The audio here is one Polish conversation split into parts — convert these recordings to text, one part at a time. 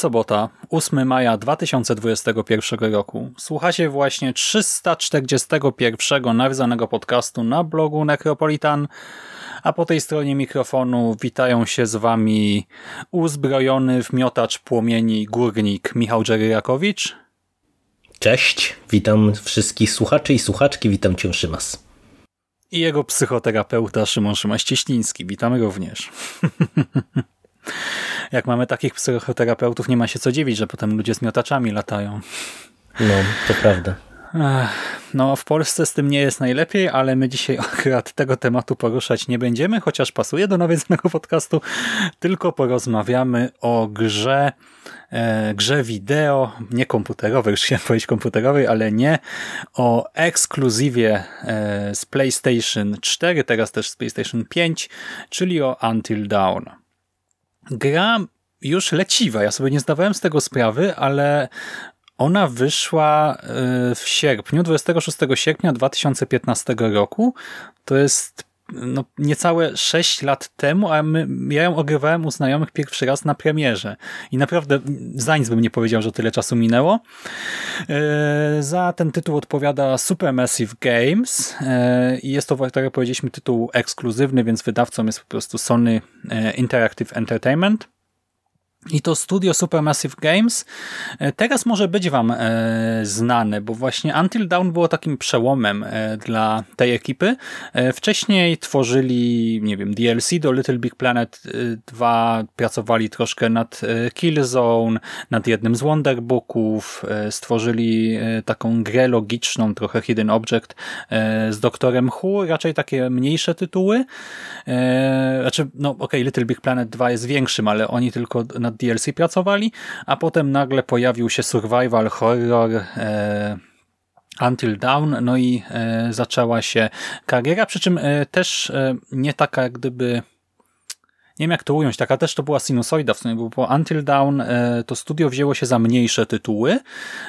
Sobota, 8 maja 2021 roku. Słuchacie właśnie 341 nawiązanego podcastu na blogu Necropolitan, a po tej stronie mikrofonu witają się z wami uzbrojony w miotacz płomieni górnik Michał Dżeryjakowicz. Cześć, witam wszystkich słuchaczy i słuchaczki, witam Cię Szymas. I jego psychoterapeuta Szymon Szymaś-Cieśliński. Witamy również. Jak mamy takich psychoterapeutów, nie ma się co dziwić, że potem ludzie z miotaczami latają. No, to prawda. No, w Polsce z tym nie jest najlepiej, ale my dzisiaj akurat tego tematu poruszać nie będziemy, chociaż pasuje do nawiedzonego podcastu, tylko porozmawiamy o grze, e, grze wideo, nie komputerowej, już chciałem powiedzieć komputerowej, ale nie, o ekskluzywie e, z PlayStation 4, teraz też z PlayStation 5, czyli o Until Dawn gra już leciwa. Ja sobie nie zdawałem z tego sprawy, ale ona wyszła e, w sierpniu, 26 sierpnia 2015 roku. To jest no, niecałe 6 lat temu, a my, ja ją ogrywałem u znajomych pierwszy raz na premierze. I naprawdę za nic bym nie powiedział, że tyle czasu minęło. E, za ten tytuł odpowiada Supermassive Games e, i jest to, tak jak powiedzieliśmy, tytuł ekskluzywny, więc wydawcą jest po prostu Sony e, Interactive Entertainment. I to studio Supermassive Games e, teraz może być wam e, znane, bo właśnie Until Dawn było takim przełomem e, dla tej ekipy. Wcześniej tworzyli, nie wiem, DLC do Little Big Planet 2, e, pracowali troszkę nad Killzone, nad jednym z Wonderbooków, stworzyli taką grę logiczną, trochę Hidden Object z Doktorem Who, raczej takie mniejsze tytuły. Znaczy, no okej, okay, Little Big Planet 2 jest większym, ale oni tylko na nad DLC pracowali, a potem nagle pojawił się survival horror e, Until Dawn, no i e, zaczęła się kariera, przy czym e, też e, nie taka jak gdyby nie wiem jak to ująć, taka też to była sinusoida w sumie, bo po Until Dawn e, to studio wzięło się za mniejsze tytuły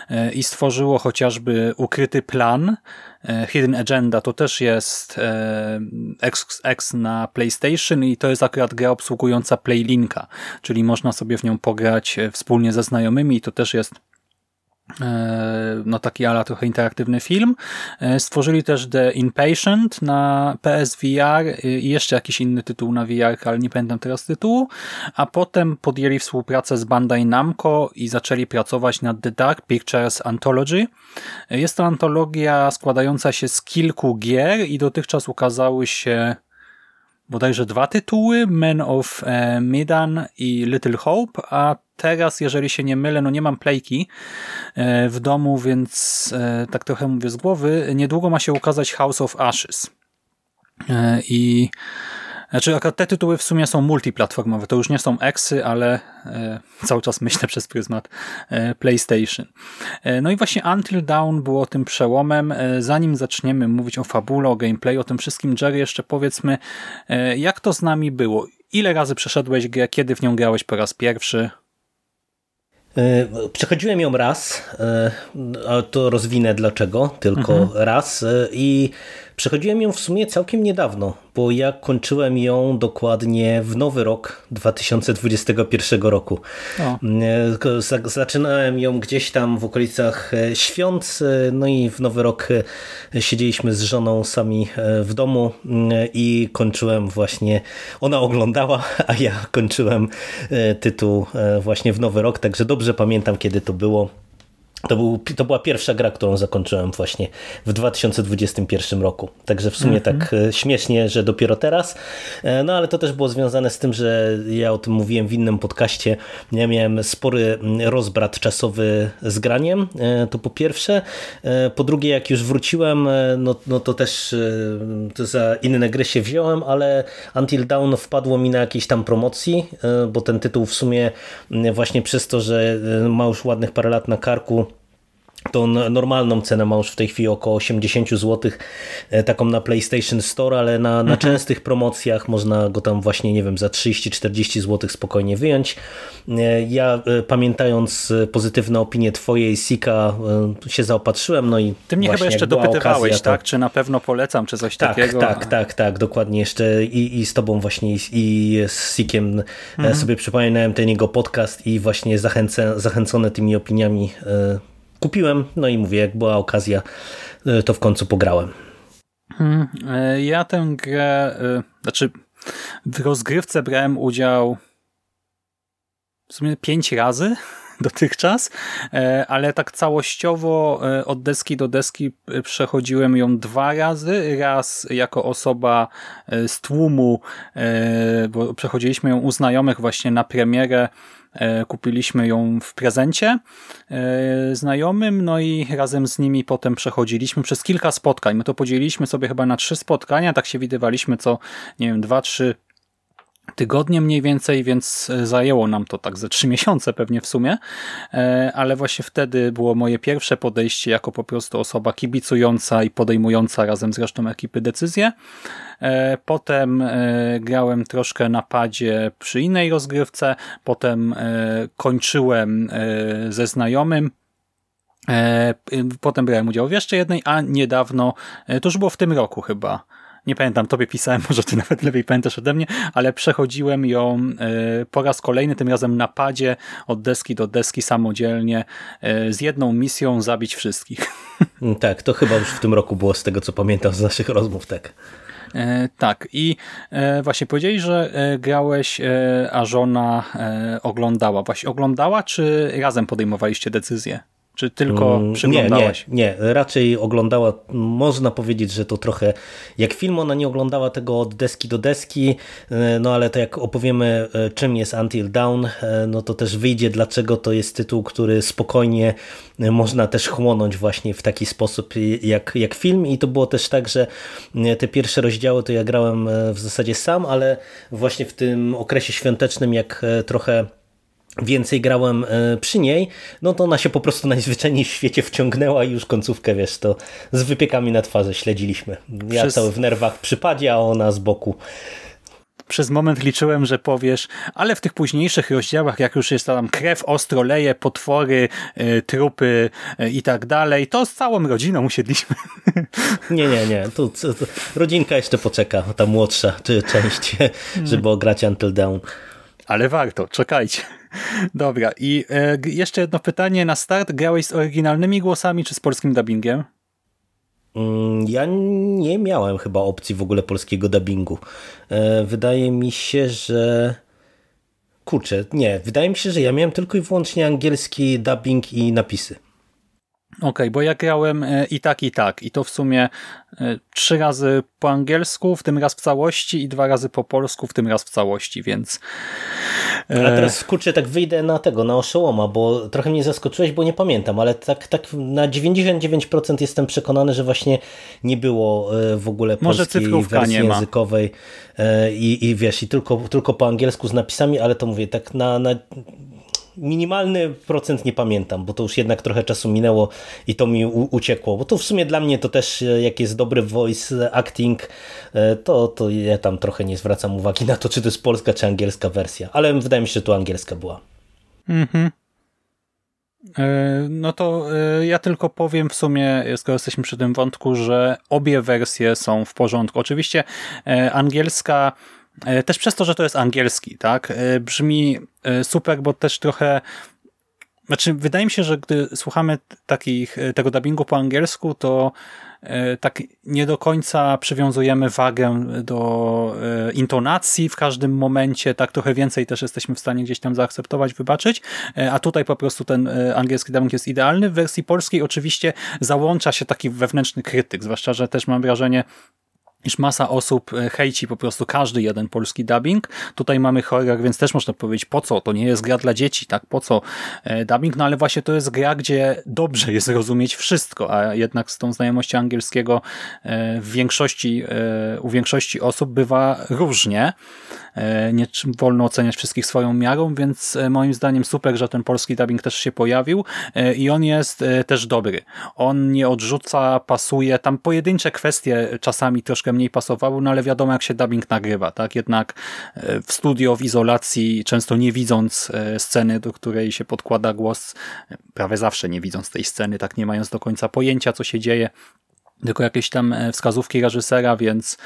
e, i stworzyło chociażby Ukryty Plan, e, Hidden Agenda to też jest X, X na PlayStation i to jest akurat gra obsługująca Playlinka, czyli można sobie w nią pograć wspólnie ze znajomymi i to też jest no taki ala trochę interaktywny film. E, stworzyli też The Inpatient na PSVR i jeszcze jakiś inny tytuł na VR, ale nie pamiętam teraz tytułu, a potem podjęli współpracę z Bandai Namco i zaczęli pracować nad The Dark Pictures Anthology. E, jest to antologia składająca się z kilku gier i dotychczas ukazały się bodajże dwa tytuły, Men of Medan i Little Hope, a teraz, jeżeli się nie mylę, no nie mam playki e, w domu, więc e, tak trochę mówię z głowy, niedługo ma się ukazać House of Ashes. E, I znaczy akurat te tytuły w sumie są multiplatformowe, to już nie są Exy, ale cały czas myślę przez pryzmat PlayStation. No i właśnie Until Dawn było tym przełomem. Zanim zaczniemy mówić o fabule, o gameplay, o tym wszystkim, Jerry, jeszcze powiedzmy, jak to z nami było? Ile razy przeszedłeś grę? Kiedy w nią grałeś po raz pierwszy? E, przechodziłem ją raz, e, to rozwinę dlaczego, tylko mhm. raz e, i Przechodziłem ją w sumie całkiem niedawno, bo ja kończyłem ją dokładnie w nowy rok 2021 roku. O. Zaczynałem ją gdzieś tam w okolicach świąt, no i w nowy rok siedzieliśmy z żoną sami w domu i kończyłem właśnie, ona oglądała, a ja kończyłem tytuł właśnie w nowy rok, także dobrze pamiętam kiedy to było. To, był, to była pierwsza gra, którą zakończyłem właśnie w 2021 roku. Także w sumie mm -hmm. tak e, śmiesznie, że dopiero teraz. E, no ale to też było związane z tym, że ja o tym mówiłem w innym podcaście. Ja miałem spory rozbrat czasowy z graniem. E, to po pierwsze. Po drugie, jak już wróciłem, no, no to też to za inne gry się wziąłem, ale Until Dawn wpadło mi na jakiejś tam promocji, bo ten tytuł w sumie właśnie przez to, że ma już ładnych parę lat na karku, tą normalną cenę ma już w tej chwili około 80 zł, e, taką na PlayStation Store, ale na, na mhm. częstych promocjach można go tam właśnie, nie wiem, za 30-40 zł spokojnie wyjąć. E, ja e, pamiętając pozytywne opinie twojej Sika się zaopatrzyłem, no i Ty mnie chyba jeszcze dopytywałeś, okazja, to... tak? Czy na pewno polecam, czy coś tak, takiego? Tak, tak, tak, dokładnie jeszcze i, i z tobą właśnie i z Sikiem mhm. sobie przypominałem ten jego podcast i właśnie zachęcę, zachęcony tymi opiniami kupiłem, no i mówię, jak była okazja, e, to w końcu pograłem. Hmm, e, ja tę grę, e, znaczy w rozgrywce brałem udział w sumie pięć razy dotychczas, ale tak całościowo od deski do deski przechodziłem ją dwa razy. Raz jako osoba z tłumu, bo przechodziliśmy ją u znajomych właśnie na premierę kupiliśmy ją w prezencie e, znajomym, no i razem z nimi potem przechodziliśmy przez kilka spotkań. My to podzieliliśmy sobie chyba na trzy spotkania, tak się widywaliśmy co, nie wiem, dwa, trzy tygodnie mniej więcej, więc e, zajęło nam to tak ze trzy miesiące pewnie w sumie, ale właśnie wtedy było moje pierwsze podejście jako po prostu osoba kibicująca i podejmująca razem z resztą ekipy decyzje. E, potem e, grałem troszkę na padzie przy innej rozgrywce, potem e, kończyłem ze znajomym, Potem brałem udział w jeszcze jednej, a niedawno, to już było w tym roku chyba, nie pamiętam, tobie pisałem, może ty nawet lepiej pamiętasz ode mnie, ale przechodziłem ją po raz kolejny, tym razem na padzie, od deski do deski samodzielnie, z jedną misją zabić wszystkich. Tak, to chyba już w tym roku było z tego, co pamiętam z naszych rozmów, tak. E, tak, i e, właśnie powiedzieli, że e, grałeś, a żona oglądała. Właśnie oglądała, czy razem podejmowaliście decyzję? Czy tylko mm, przyglądałaś? Nie, nie, nie, raczej oglądała, można powiedzieć, że to trochę jak film, ona nie oglądała tego od deski do deski, e, no ale to jak opowiemy e, czym jest Until Dawn, e, no to też wyjdzie dlaczego to jest tytuł, który spokojnie można też chłonąć właśnie w taki sposób jak, jak film i to było też tak, że te pierwsze rozdziały to ja grałem w zasadzie sam, ale właśnie w tym okresie świątecznym jak trochę więcej grałem e, przy niej, no to ona się po prostu najzwyczajniej w świecie wciągnęła i już końcówkę, wiesz, to z wypiekami na twarzy śledziliśmy. Ja Przez... cały w nerwach przypadzie, a ona z boku. Przez moment liczyłem, że powiesz, ale w tych późniejszych rozdziałach, jak już jest tam krew, ostro leje, potwory, y, trupy y, i tak dalej, to z całą rodziną usiedliśmy. Nie, nie, nie. Tu, tu, rodzinka jeszcze poczeka, ta młodsza czy część, żeby ograć Until Dawn. Ale warto, czekajcie. Dobra, i e, jeszcze jedno pytanie na start. Grałeś z oryginalnymi głosami czy z polskim dubbingiem? Mm, ja nie miałem chyba opcji w ogóle polskiego dubbingu. E, wydaje mi się, że... Kurczę, nie. Wydaje mi się, że ja miałem tylko i wyłącznie angielski dubbing i napisy. Okej, okay, bo ja grałem e, i tak, i tak. I to w sumie e, trzy razy po angielsku, w tym raz w całości i dwa razy po polsku, w tym raz w całości, więc... E, A teraz kurczę, tak wyjdę na tego, na oszołoma, bo trochę mnie zaskoczyłeś, bo nie pamiętam, ale tak, tak na 99% jestem przekonany, że właśnie nie było w ogóle polskiej Może wersji językowej i, i wiesz, i tylko, tylko po angielsku z napisami, ale to mówię, tak na, na minimalny procent nie pamiętam, bo to już jednak trochę czasu minęło i to mi uciekło, bo to w sumie dla mnie to też, e, jak jest dobry voice acting, e, to, to ja tam trochę nie zwracam uwagi na to, czy to jest polska, czy angielska wersja, ale wydaje mi się, że to angielska była. Mhm. No to ja tylko powiem w sumie, skoro jesteśmy przy tym wątku, że obie wersje są w porządku. Oczywiście angielska też przez to, że to jest angielski, tak, brzmi super, bo też trochę znaczy, wydaje mi się, że gdy słuchamy takich, e, tego dubbingu po angielsku, to e, tak nie do końca przywiązujemy wagę do e, intonacji w każdym momencie, tak trochę więcej też jesteśmy w stanie gdzieś tam zaakceptować, wybaczyć, a tutaj po prostu ten angielski dubbing jest idealny. W wersji polskiej oczywiście załącza się taki wewnętrzny krytyk, zwłaszcza, że też mam wrażenie, iż masa osób e, hejci po prostu każdy jeden polski dubbing. Tutaj mamy horror, więc też można powiedzieć, po co? To nie jest gra dla dzieci, tak? Po co e, dubbing? No ale właśnie to jest gra, gdzie dobrze jest rozumieć wszystko, a jednak z tą znajomością angielskiego e, w większości, u większości osób bywa różnie. Nie wolno oceniać wszystkich swoją miarą, więc moim zdaniem super, że ten polski dubbing też się pojawił i on jest też dobry. On nie odrzuca, pasuje, tam pojedyncze kwestie czasami troszkę mniej pasowały, no ale wiadomo jak się dubbing nagrywa, tak? Jednak e, w studio, w izolacji, często nie widząc e, sceny, do której się podkłada głos, e, prawie zawsze nie widząc tej sceny, tak nie mając do końca pojęcia, co się dzieje, tylko jakieś tam wskazówki reżysera, więc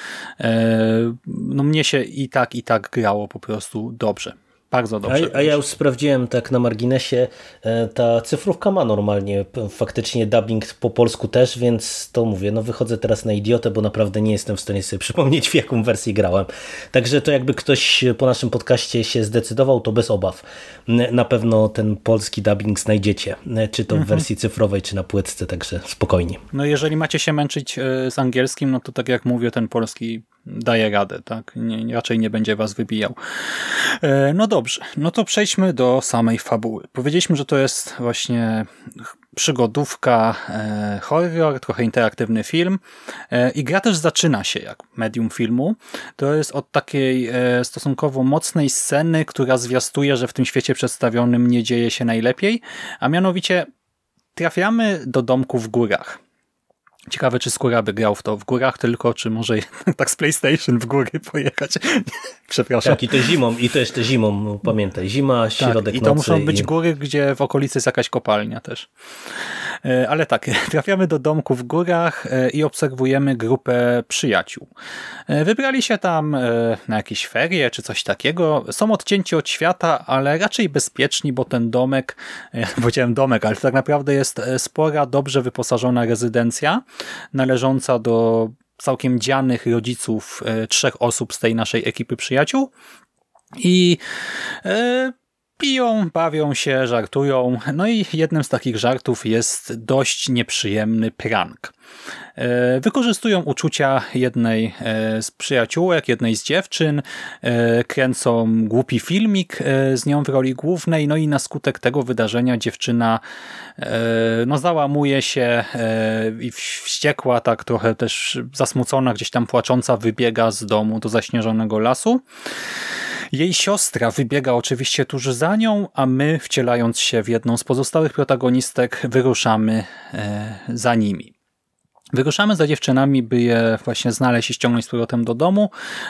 no mnie się i tak, i tak grało po prostu dobrze. Bardzo dobrze. A, a, ja już sprawdziłem tak na marginesie, e, ta cyfrówka ma normalnie faktycznie dubbing po polsku też, więc to mówię, no wychodzę teraz na idiotę, bo naprawdę nie jestem w stanie sobie przypomnieć w jaką wersję grałem. Także to jakby ktoś po naszym podcaście się zdecydował, to bez obaw. Na pewno ten polski dubbing znajdziecie, czy to w mhm. wersji cyfrowej, czy na płytce, także spokojnie. No jeżeli macie się męczyć e, z angielskim, no to tak jak mówię, ten polski daje radę, tak? Nie, raczej nie będzie was wybijał. E, no dobrze, no to przejdźmy do samej fabuły. Powiedzieliśmy, że to jest właśnie przygodówka, e, horror, trochę interaktywny film e, i gra też zaczyna się jak medium filmu. To jest od takiej stosunkowo mocnej sceny, która zwiastuje, że w tym świecie przedstawionym nie dzieje się najlepiej, a mianowicie trafiamy do domku w górach. Ciekawe, czy Skóra by grał w to w górach tylko, czy może tak z PlayStation w góry pojechać. Przepraszam. Tak, i to zimą, i to jeszcze zimą, pamiętaj. Zima, tak, środek tak, i to muszą być i... góry, gdzie w okolicy jest jakaś kopalnia też. E, ale tak, trafiamy do domku w górach e, i obserwujemy grupę przyjaciół. E, wybrali się tam na jakieś ferie czy coś takiego. Są odcięci od świata, ale raczej bezpieczni, bo ten domek, powiedziałem domek, ale to tak naprawdę jest spora, dobrze wyposażona rezydencja należąca do całkiem dzianych rodziców trzech osób z tej naszej ekipy przyjaciół. I piją, bawią się, żartują. No i jednym z takich żartów jest dość nieprzyjemny prank. E, wykorzystują uczucia jednej e, z przyjaciółek, jednej z dziewczyn, e, kręcą głupi filmik z nią w roli głównej, no i na skutek tego wydarzenia dziewczyna no, załamuje się i wściekła, tak trochę też zasmucona, gdzieś tam płacząca, wybiega z domu do zaśnieżonego lasu. Jej siostra wybiega oczywiście tuż za nią, a my, wcielając się w jedną z pozostałych protagonistek, wyruszamy e, za nimi. Wyruszamy za dziewczynami, by je właśnie znaleźć i ściągnąć z powrotem do domu,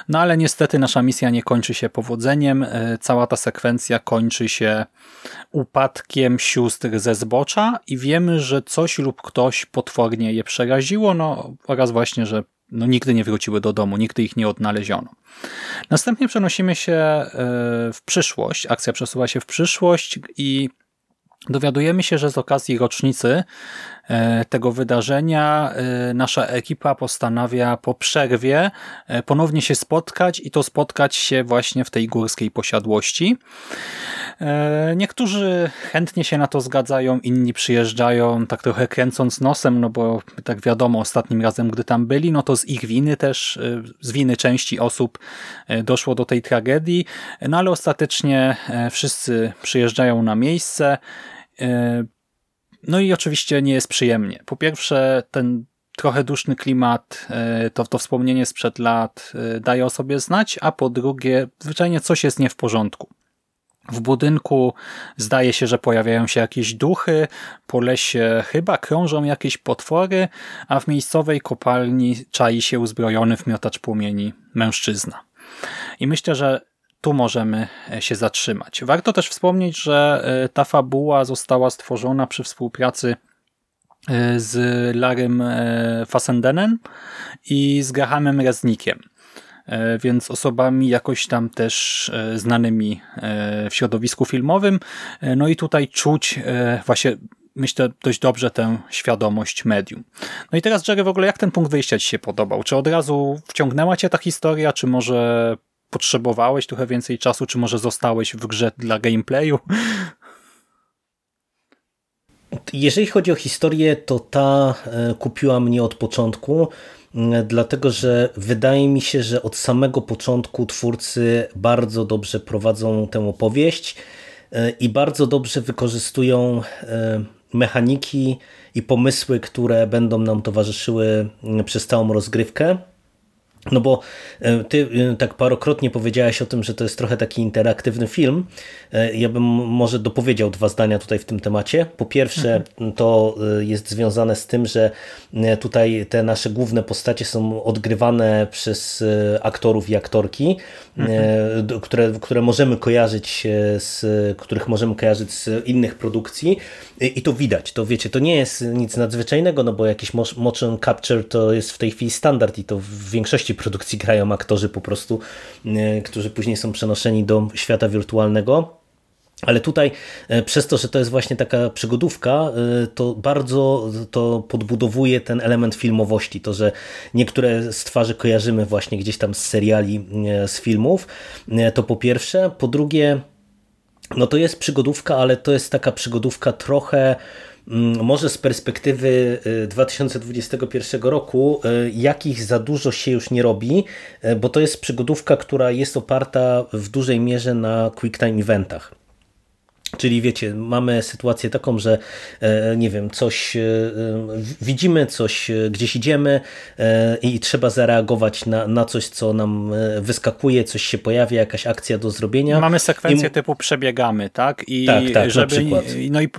no ale niestety nasza misja nie kończy się powodzeniem. E, cała ta sekwencja kończy się upadkiem sióstr ze zbocza i wiemy, że coś lub ktoś potwornie je przeraziło, no oraz właśnie, że no, nigdy nie wróciły do domu, nigdy ich nie odnaleziono. Następnie przenosimy się e, w przyszłość, akcja przesuwa się w przyszłość i dowiadujemy się, że z okazji rocznicy tego wydarzenia. E, nasza ekipa postanawia po przerwie e, ponownie się spotkać i to spotkać się właśnie w tej górskiej posiadłości. Niektórzy chętnie się na to zgadzają, inni przyjeżdżają tak trochę kręcąc nosem, no bo tak wiadomo, ostatnim razem, gdy tam byli, no to z ich winy też, z winy części osób doszło do tej tragedii, no ale ostatecznie wszyscy przyjeżdżają na miejsce, no i oczywiście nie jest przyjemnie. Po pierwsze, ten trochę duszny klimat, e, to, to wspomnienie sprzed lat e, daje o sobie znać, a po drugie, zwyczajnie coś jest nie w porządku. W budynku zdaje się, że pojawiają się jakieś duchy, po lesie chyba krążą jakieś potwory, a w miejscowej kopalni czai się uzbrojony w miotacz płomieni mężczyzna. I myślę, że tu możemy się zatrzymać. Warto też wspomnieć, że ta fabuła została stworzona przy współpracy z Larym Fassendenem i z Grahamem Reznikiem. E, więc osobami jakoś tam też e, znanymi e, w środowisku filmowym. No i tutaj czuć właśnie myślę dość dobrze tę świadomość medium. No i teraz Jerry w ogóle jak ten punkt wyjścia Ci się podobał? Czy od razu wciągnęła Cię ta historia, czy może potrzebowałeś trochę więcej czasu, czy może zostałeś w grze dla gameplayu? Jeżeli chodzi o historię, to ta kupiła mnie od początku dlatego że wydaje mi się, że od samego początku twórcy bardzo dobrze prowadzą tę opowieść e, i bardzo dobrze wykorzystują e, mechaniki i pomysły, które będą nam towarzyszyły przez całą rozgrywkę. No bo e, ty e, tak parokrotnie powiedziałeś o tym, że to jest trochę taki interaktywny film. E, ja bym może dopowiedział dwa zdania tutaj w tym temacie. Po pierwsze, mhm. to jest związane z tym, że tutaj te nasze główne postacie są odgrywane przez aktorów i aktorki, mhm. które, które możemy kojarzyć z, których możemy kojarzyć z innych produkcji i to widać. To wiecie, to nie jest nic nadzwyczajnego, no bo jakiś motion capture to jest w tej chwili standard i to w większości produkcji grają aktorzy po prostu, e, którzy później są przenoszeni do świata wirtualnego. Ale tutaj e, przez to, że to jest właśnie taka przygodówka, e, to bardzo to podbudowuje ten element filmowości. To, że niektóre z twarzy kojarzymy właśnie gdzieś tam z seriali, z filmów, to po pierwsze. Po drugie, no to jest przygodówka, ale to jest taka przygodówka trochę może z perspektywy 2021 y, roku, y, jakich za dużo się już nie robi, y, bo to jest przygodówka, która jest oparta w dużej mierze na quick time eventach. Czyli wiecie, mamy sytuację taką, że e, nie wiem, coś e, widzimy, coś e, gdzieś idziemy i trzeba zareagować na, na coś, co nam wyskakuje, coś się pojawia, jakaś akcja do zrobienia. Mamy sekwencję I... typu przebiegamy, tak? I tak, tak, żeby, No i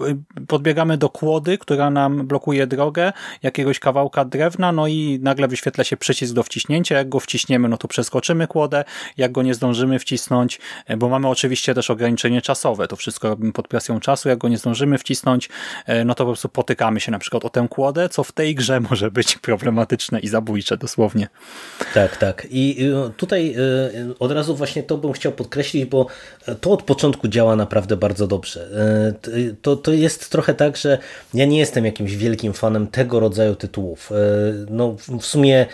podbiegamy do kłody, która nam blokuje drogę, jakiegoś kawałka drewna, no i nagle wyświetla się przycisk do wciśnięcia. Jak go wciśniemy, no to przeskoczymy kłodę. Jak go nie zdążymy wcisnąć, bo mamy oczywiście też ograniczenie czasowe, to wszystko robimy pod presją czasu, jak go nie zdążymy wcisnąć, e, no to po prostu potykamy się na przykład o tę kłodę, co w tej grze może być problematyczne i zabójcze dosłownie. Tak, tak. I tutaj e, od razu właśnie to bym chciał podkreślić, bo to od początku działa naprawdę bardzo dobrze. E, to, to jest trochę tak, że ja nie jestem jakimś wielkim fanem tego rodzaju tytułów. No w sumie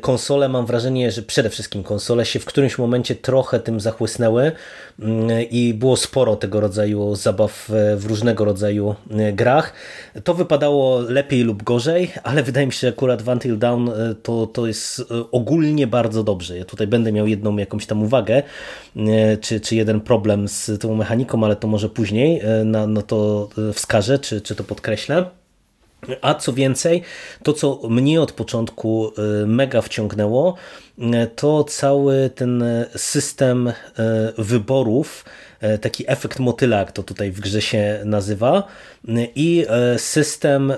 konsole mam wrażenie, że przede wszystkim konsole się w którymś momencie trochę tym zachłysnęły mm, i było sporo tego rodzaju zabaw w różnego rodzaju e, grach. To wypadało lepiej lub gorzej, ale wydaje mi się, że akurat Until Dawn e, to, to jest e, ogólnie bardzo dobrze. Ja tutaj będę miał jedną jakąś tam uwagę, czy, czy jeden problem z tą mechaniką, ale to może później na, no to wskażę, czy, czy to podkreślę. A co więcej, to co mnie od początku mega wciągnęło, to cały ten system wyborów, E, taki efekt motyla, jak to tutaj w grze się nazywa i e, system e,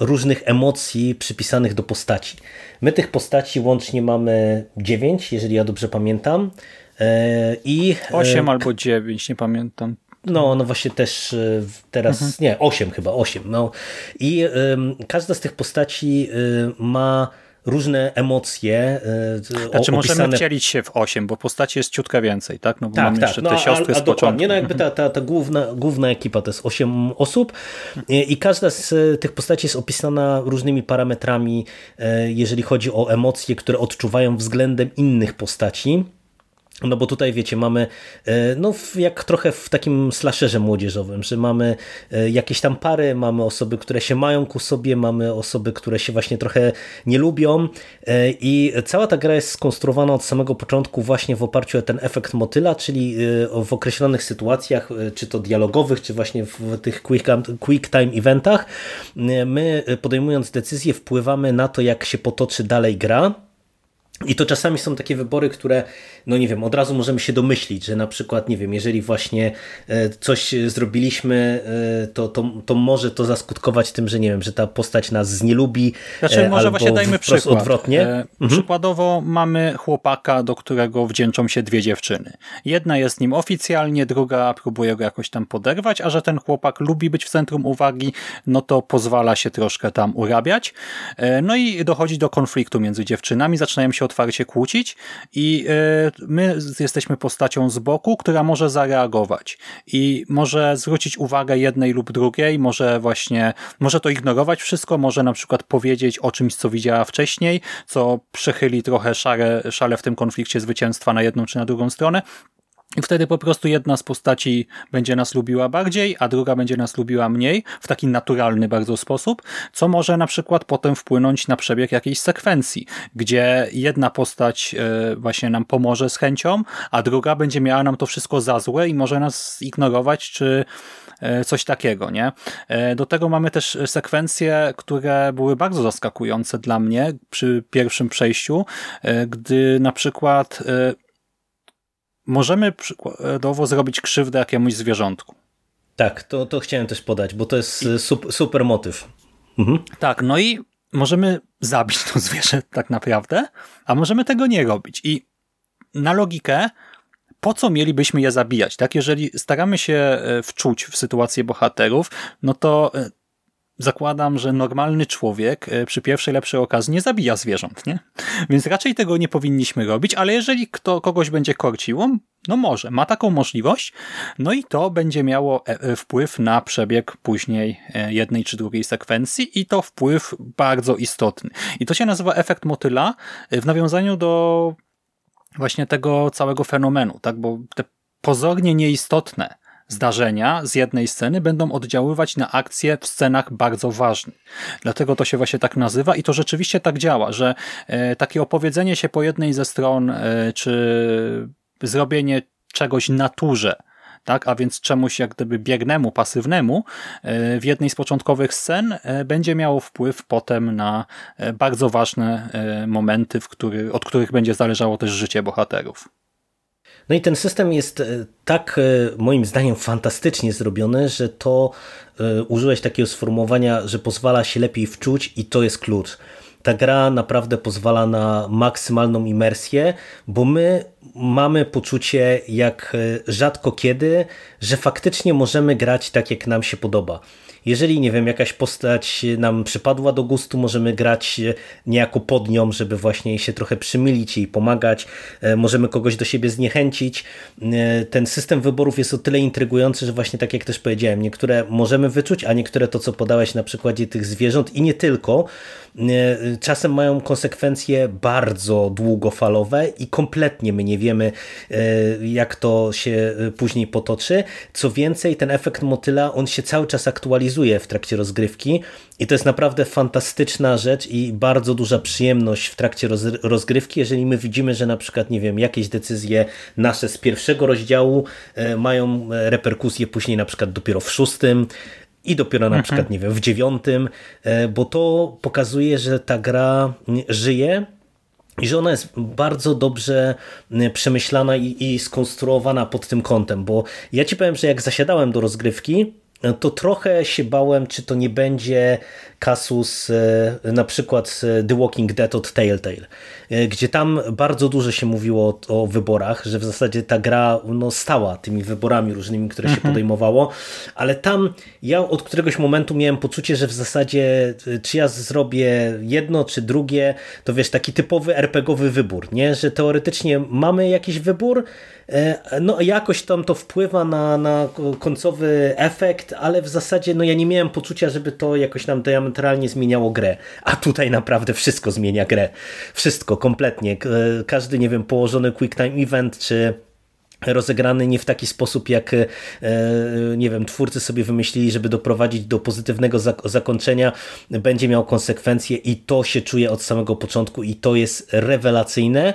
różnych emocji przypisanych do postaci. My tych postaci łącznie mamy 9, jeżeli ja dobrze pamiętam. I 8 albo 9, nie pamiętam. No, no właśnie też teraz, mhm. nie, 8 chyba, 8. No. I każda z tych postaci ma różne emocje e, Znaczy opisane... możemy wcielić się w 8, bo postaci jest ciutkę więcej, tak? No bo tak, mamy tak. jeszcze no, te siostry a, a z dokładnie, no jakby ta, ta, ta główna, główna ekipa to jest 8 osób i każda z tych postaci jest opisana różnymi parametrami, e, jeżeli chodzi o emocje, które odczuwają względem innych postaci. No bo tutaj wiecie, mamy e, no jak trochę w takim slasherze młodzieżowym, że mamy e, jakieś tam pary, mamy osoby, które się mają ku sobie, mamy osoby, które się właśnie trochę nie lubią e, i cała ta gra jest skonstruowana od samego początku właśnie w oparciu o ten efekt motyla, czyli w określonych sytuacjach, czy to dialogowych, czy właśnie w tych quick, quick time eventach, my podejmując decyzję wpływamy na to, jak się potoczy dalej gra I to czasami są takie wybory, które, no nie wiem, od razu możemy się domyślić, że na przykład, nie wiem, jeżeli właśnie e, coś zrobiliśmy, e, to, to, to może to zaskutkować tym, że nie wiem, że ta postać nas znielubi. Znaczy, może właśnie dajmy przykład. Odwrotnie. E, mhm. Przykładowo mamy chłopaka, do którego wdzięczą się dwie dziewczyny. Jedna jest nim oficjalnie, druga próbuje go jakoś tam poderwać, a że ten chłopak lubi być w centrum uwagi, no to pozwala się troszkę tam urabiać. No i dochodzi do konfliktu między dziewczynami, zaczynają się otwarcie kłócić i e, my jesteśmy postacią z boku, która może zareagować i może zwrócić uwagę jednej lub drugiej, może właśnie, może to ignorować wszystko, może na przykład powiedzieć o czymś, co widziała wcześniej, co przechyli trochę szare, szale w tym konflikcie zwycięstwa na jedną czy na drugą stronę, i wtedy po prostu jedna z postaci będzie nas lubiła bardziej, a druga będzie nas lubiła mniej, w taki naturalny bardzo sposób, co może na przykład potem wpłynąć na przebieg jakiejś sekwencji, gdzie jedna postać e, właśnie nam pomoże z chęcią, a druga będzie miała nam to wszystko za złe i może nas ignorować, czy e, coś takiego, nie? E, do tego mamy też sekwencje, które były bardzo zaskakujące dla mnie przy pierwszym przejściu, gdy na przykład możemy przykładowo zrobić krzywdę jakiemuś zwierzątku. Tak, to, to chciałem też podać, bo to jest I... super, motyw. Mhm. Tak, no i możemy zabić to zwierzę tak naprawdę, a możemy tego nie robić. I na logikę, po co mielibyśmy je zabijać? Tak, jeżeli staramy się e, wczuć w sytuację bohaterów, no to e, zakładam, że normalny człowiek e, przy pierwszej lepszej okazji nie zabija zwierząt, nie? Więc raczej tego nie powinniśmy robić, ale jeżeli kto, kogoś będzie korciło, no może, ma taką możliwość, no i to będzie miało e, e, wpływ na przebieg później jednej czy drugiej sekwencji i to wpływ bardzo istotny. I to się nazywa efekt motyla w nawiązaniu do właśnie tego całego fenomenu, tak? Bo te pozornie nieistotne zdarzenia z jednej sceny będą oddziaływać na akcje w scenach bardzo ważnych. Dlatego to się właśnie tak nazywa i to rzeczywiście tak działa, że e, takie opowiedzenie się po jednej ze stron, e, czy zrobienie czegoś naturze, tak, a więc czemuś jak gdyby biegnemu, pasywnemu e, w jednej z początkowych scen będzie miało wpływ potem na bardzo ważne momenty, który, od których będzie zależało też życie bohaterów. No i ten system jest e, tak e, moim zdaniem fantastycznie zrobiony, że to e, użyłeś takiego sformułowania, że pozwala się lepiej wczuć i to jest klucz. Ta gra naprawdę pozwala na maksymalną imersję, bo my mamy poczucie jak rzadko kiedy, że faktycznie możemy grać tak jak nam się podoba. Jeżeli, nie wiem, jakaś postać nam przypadła do gustu, możemy grać niejako pod nią, żeby właśnie się trochę przymilić i pomagać. E, możemy kogoś do siebie zniechęcić. E, ten system wyborów jest o tyle intrygujący, że właśnie tak jak też powiedziałem, niektóre możemy wyczuć, a niektóre to, co podałeś na przykładzie tych zwierząt i nie tylko, E, czasem mają konsekwencje bardzo długofalowe i kompletnie my nie wiemy, e, jak to się e, później potoczy. Co więcej, ten efekt motyla, on się cały czas aktualizuje w trakcie rozgrywki i to jest naprawdę fantastyczna rzecz i bardzo duża przyjemność w trakcie rozgrywki, jeżeli my widzimy, że na przykład, nie wiem, jakieś decyzje nasze z pierwszego rozdziału mają reperkusje później na przykład dopiero w szóstym, i dopiero na mhm. przykład, nie wiem, w dziewiątym, e, bo to pokazuje, że ta gra żyje i że ona jest bardzo dobrze przemyślana i, i skonstruowana pod tym kątem, bo ja ci powiem, że jak zasiadałem do rozgrywki, to trochę się bałem, czy to nie będzie kasus e, na przykład The Walking Dead od Telltale, e, gdzie tam bardzo dużo się mówiło o, o wyborach, że w zasadzie ta gra no, stała tymi wyborami różnymi, które się mhm. podejmowało, ale tam ja od któregoś momentu miałem poczucie, że w zasadzie e, czy ja zrobię jedno czy drugie, to wiesz, taki typowy RPGowy wybór, nie? że teoretycznie mamy jakiś wybór, no jakoś tam to wpływa na, na końcowy efekt, ale w zasadzie no ja nie miałem poczucia, żeby to jakoś nam diametralnie zmieniało grę. A tutaj naprawdę wszystko zmienia grę. Wszystko, kompletnie. Każdy, nie wiem, położony quick time event, czy rozegrany nie w taki sposób, jak e, nie wiem, twórcy sobie wymyślili, żeby doprowadzić do pozytywnego zakończenia, będzie miał konsekwencje i to się czuje od samego początku i to jest rewelacyjne,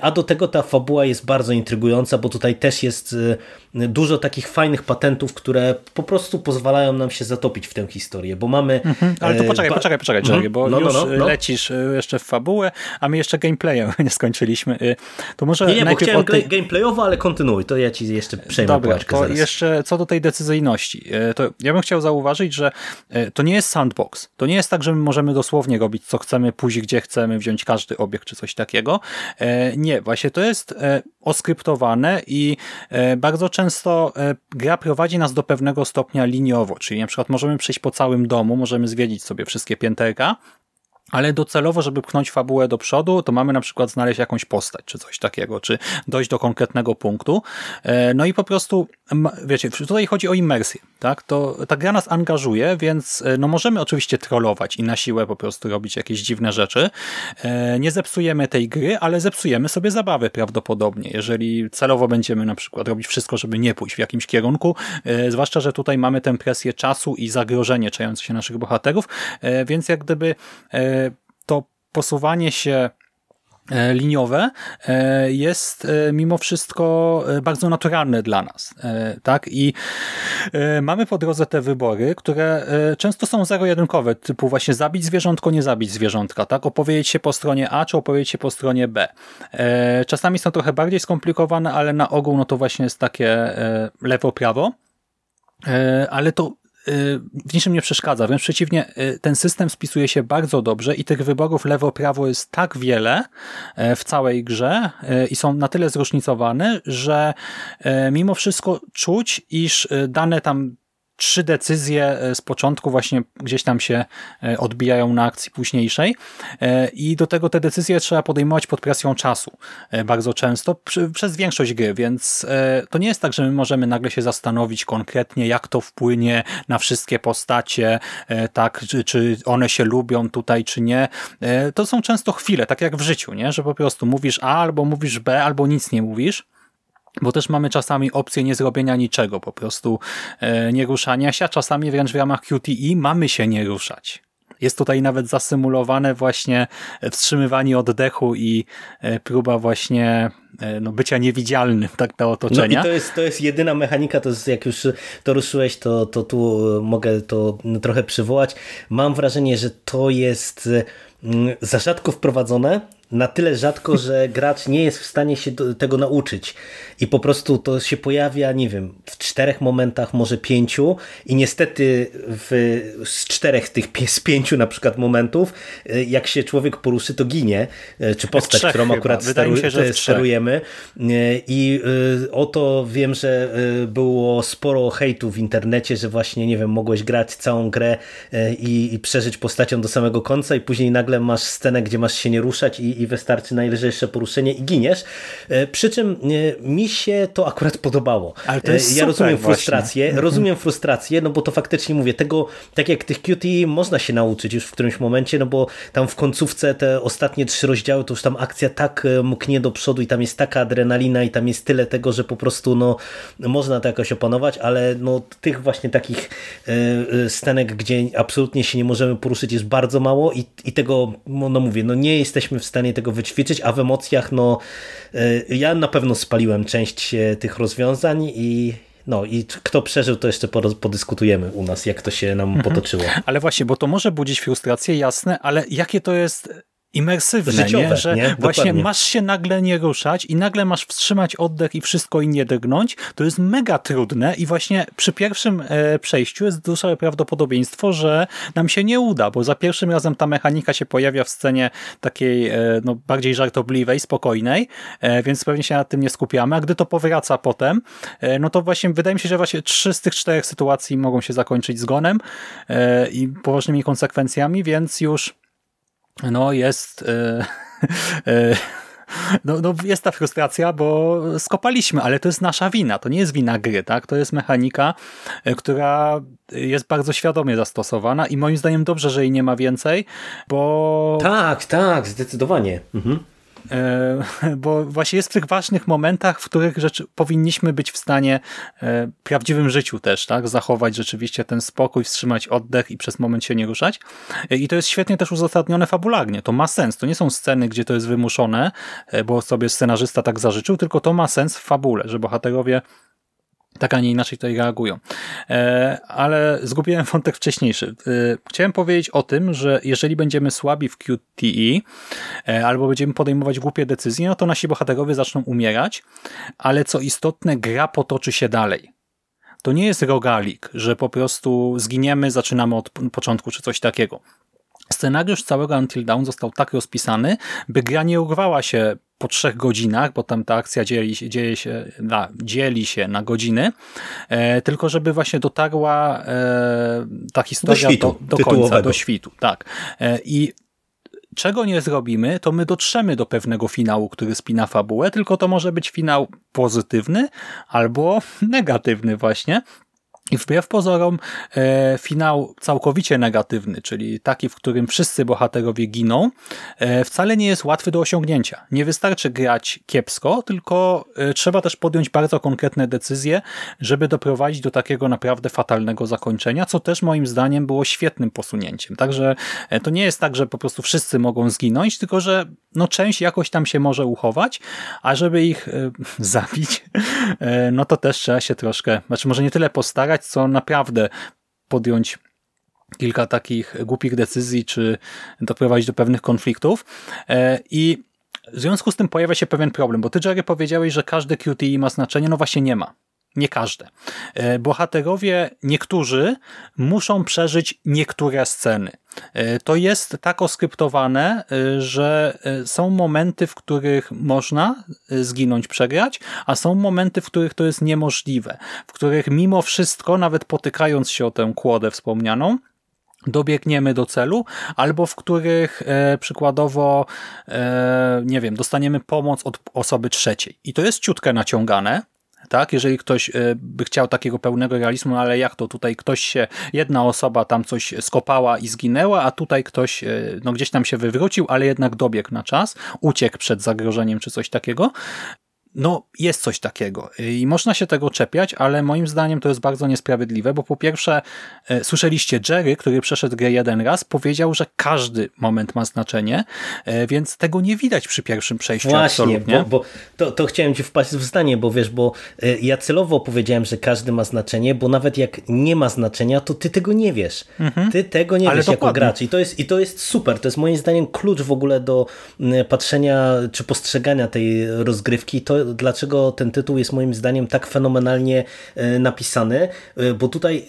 a do tego ta fabuła jest bardzo intrygująca, bo tutaj też jest e, dużo takich fajnych patentów, które po prostu pozwalają nam się zatopić w tę historię, bo mamy... Mhm, ale to poczekaj, poczekaj, poczekaj, mhm. bo no, no, już no, no, lecisz jeszcze w fabułę, a my jeszcze gameplayem nie skończyliśmy. To może nie, nie, bo chciałem tej... gameplayowo, ale kontynuuj, to ja ci jeszcze przejmę Dobra, to zaraz. jeszcze co do tej decyzyjności. E, to ja bym chciał zauważyć, że e, to nie jest sandbox. To nie jest tak, że my możemy dosłownie robić co chcemy, pójść gdzie chcemy, wziąć każdy obiekt czy coś takiego. E, nie, właśnie to jest oskryptowane i bardzo często gra prowadzi nas do pewnego stopnia liniowo, czyli na przykład możemy przejść po całym domu, możemy zwiedzić sobie wszystkie pięterka, ale docelowo, żeby pchnąć fabułę do przodu, to mamy na przykład znaleźć jakąś postać, czy coś takiego, czy dojść do konkretnego punktu. E, no i po prostu, wiecie, tutaj chodzi o immersję, tak? To ta gra nas angażuje, więc e, no możemy oczywiście trollować i na siłę po prostu robić jakieś dziwne rzeczy. E, nie zepsujemy tej gry, ale zepsujemy sobie zabawę prawdopodobnie, jeżeli celowo będziemy na przykład robić wszystko, żeby nie pójść w jakimś kierunku, zwłaszcza, że tutaj mamy tę presję czasu i zagrożenie czające się naszych bohaterów, więc jak gdyby posuwanie się e, liniowe e, jest e, mimo wszystko bardzo naturalne dla nas. tak I mamy po drodze te wybory, które często są zero-jedynkowe, typu właśnie zabić zwierzątko, nie zabić zwierzątka, tak? opowiedzieć się po stronie A, czy opowiedzieć się po stronie B. Czasami są trochę bardziej skomplikowane, ale na ogół no to właśnie jest takie lewo-prawo. Ale to w niczym nie przeszkadza. Wręcz przeciwnie, y, ten system spisuje się bardzo dobrze i tych wyborów lewo-prawo jest tak wiele e, w całej grze i są na tyle zróżnicowane, że mimo wszystko czuć, iż dane tam trzy decyzje e, z początku właśnie gdzieś tam się e, odbijają na akcji późniejszej e, i do tego te decyzje trzeba podejmować pod presją czasu bardzo często, przez większość gry, więc to nie jest tak, że my możemy nagle się zastanowić konkretnie, jak to wpłynie na wszystkie postacie, tak, czy, czy one się lubią tutaj, czy nie. To są często chwile, tak jak w życiu, nie? że po prostu mówisz A albo mówisz B, albo nic nie mówisz bo też mamy czasami opcję niezrobienia niczego, po prostu e, nie ruszania się, a czasami wręcz w ramach QTE mamy się nie ruszać. Jest tutaj nawet zasymulowane właśnie wstrzymywanie oddechu i e, próba właśnie e, no, bycia niewidzialnym tak dla otoczenia. No to jest, to jest jedyna mechanika, to jest, jak już to ruszyłeś, to, to tu mogę to trochę przywołać. Mam wrażenie, że to jest mm, za rzadko wprowadzone, na tyle rzadko, że gracz nie jest w stanie się tego nauczyć. I po prostu to się pojawia, nie wiem, w czterech momentach, może pięciu. I niestety w, z czterech tych z pięciu na przykład momentów, e, jak się człowiek poruszy, to ginie, e, czy postać, którą akurat steru, się, sterujemy. E, i oto wiem, że było sporo hejtu w internecie, że właśnie, nie wiem, mogłeś grać całą grę i, i przeżyć postacią do samego końca i później nagle masz scenę, gdzie masz się nie ruszać i, i wystarczy najlżejsze poruszenie i giniesz, przy czym mi mi się to akurat podobało. Ale to jest e, ja rozumiem frustrację, właśnie. rozumiem frustrację, no bo to faktycznie mówię, tego, tak jak tych QT można się nauczyć już w którymś momencie, no bo tam w końcówce te ostatnie trzy rozdziały, to już tam akcja tak e, mknie do przodu i tam jest taka adrenalina i tam jest tyle tego, że po prostu no, można to jakoś opanować, ale no tych właśnie takich e, scenek, gdzie absolutnie się nie możemy poruszyć jest bardzo mało i, i tego, no, no mówię, no nie jesteśmy w stanie tego wyćwiczyć, a w emocjach no ja na pewno spaliłem część e, tych rozwiązań i no i kto przeżył, to jeszcze podyskutujemy u nas, jak to się nam mhm. potoczyło. Ale właśnie, bo to może budzić frustrację, jasne, ale jakie to jest imersywne, Życiowe, nie? że nie? właśnie masz się nagle nie ruszać i nagle masz wstrzymać oddech i wszystko innie drgnąć, to jest mega trudne i właśnie przy pierwszym e, przejściu jest duże prawdopodobieństwo, że nam się nie uda, bo za pierwszym razem ta mechanika się pojawia w scenie takiej e, no, bardziej żartobliwej, spokojnej, e, więc pewnie się nad tym nie skupiamy, a gdy to powraca potem, no to właśnie wydaje mi się, że właśnie trzy z tych czterech sytuacji mogą się zakończyć zgonem i poważnymi konsekwencjami, więc już no jest... E, e, no, no jest ta frustracja, bo skopaliśmy, ale to jest nasza wina, to nie jest wina gry, tak? To jest mechanika, e, która jest bardzo świadomie zastosowana i moim zdaniem dobrze, że jej nie ma więcej, bo... Tak, tak, zdecydowanie. Mhm. E, bo właśnie jest w tych ważnych momentach, w których rzeczy powinniśmy być w stanie e, w prawdziwym życiu też, tak, zachować rzeczywiście ten spokój, wstrzymać oddech i przez moment się nie ruszać. I to jest świetnie też uzasadnione fabularnie. To ma sens. To nie są sceny, gdzie to jest wymuszone, bo sobie scenarzysta tak zażyczył, tylko to ma sens w fabule, że bohaterowie tak, a nie inaczej tutaj reagują. E, ale zgubiłem wątek wcześniejszy. E, chciałem powiedzieć o tym, że jeżeli będziemy słabi w QTE e, albo będziemy podejmować głupie decyzje, no to nasi bohaterowie zaczną umierać, ale co istotne, gra potoczy się dalej. To nie jest rogalik, że po prostu zginiemy, zaczynamy od początku czy coś takiego. Scenariusz całego Until Dawn został tak rozpisany, by gra nie urwała się po trzech godzinach, bo tam ta akcja dzieli, dzieje się, na, dzieli się na godziny, e, tylko żeby właśnie dotarła e, ta historia do, świtu, do, do końca, do świtu. Tak. E, I czego nie zrobimy, to my dotrzemy do pewnego finału, który spina fabułę, tylko to może być finał pozytywny albo negatywny właśnie. I wbrew pozorom e, finał całkowicie negatywny, czyli taki, w którym wszyscy bohaterowie giną, e, wcale nie jest łatwy do osiągnięcia. Nie wystarczy grać kiepsko, tylko e, trzeba też podjąć bardzo konkretne decyzje, żeby doprowadzić do takiego naprawdę fatalnego zakończenia, co też moim zdaniem było świetnym posunięciem. Także e, to nie jest tak, że po prostu wszyscy mogą zginąć, tylko że no, część jakoś tam się może uchować, a żeby ich e, zabić, e, no to też trzeba się troszkę, znaczy może nie tyle postarać, co naprawdę podjąć kilka takich głupich decyzji, czy doprowadzić do pewnych konfliktów. E, I w związku z tym pojawia się pewien problem, bo ty, Jerry, powiedziałeś, że każdy QTE ma znaczenie. No właśnie nie ma. Nie każde. E, bohaterowie, niektórzy muszą przeżyć niektóre sceny. E, to jest tak oskryptowane, e, że są momenty, w których można zginąć, przegrać, a są momenty, w których to jest niemożliwe, w których mimo wszystko, nawet potykając się o tę kłodę wspomnianą, dobiegniemy do celu, albo w których e, przykładowo, e, nie wiem, dostaniemy pomoc od osoby trzeciej. I to jest ciutkę naciągane, tak? Jeżeli ktoś e, by chciał takiego pełnego realizmu, ale jak to tutaj ktoś się, jedna osoba tam coś skopała i zginęła, a tutaj ktoś e, no gdzieś tam się wywrócił, ale jednak dobiegł na czas, uciekł przed zagrożeniem czy coś takiego, no, jest coś takiego i można się tego czepiać, ale moim zdaniem to jest bardzo niesprawiedliwe, bo po pierwsze e, słyszeliście Jerry, który przeszedł grę jeden raz, powiedział, że każdy moment ma znaczenie, e, więc tego nie widać przy pierwszym przejściu Właśnie, absolutnie. bo, bo to, to chciałem ci wpaść w zdanie, bo wiesz, bo e, ja celowo powiedziałem, że każdy ma znaczenie, bo nawet jak nie ma znaczenia, to ty tego nie wiesz. Mhm. Ty tego nie ale wiesz dokładnie. jako gracz i to, jest, i to jest super. To jest moim zdaniem klucz w ogóle do patrzenia czy postrzegania tej rozgrywki. To dlaczego ten tytuł jest moim zdaniem tak fenomenalnie e, napisany, e, bo tutaj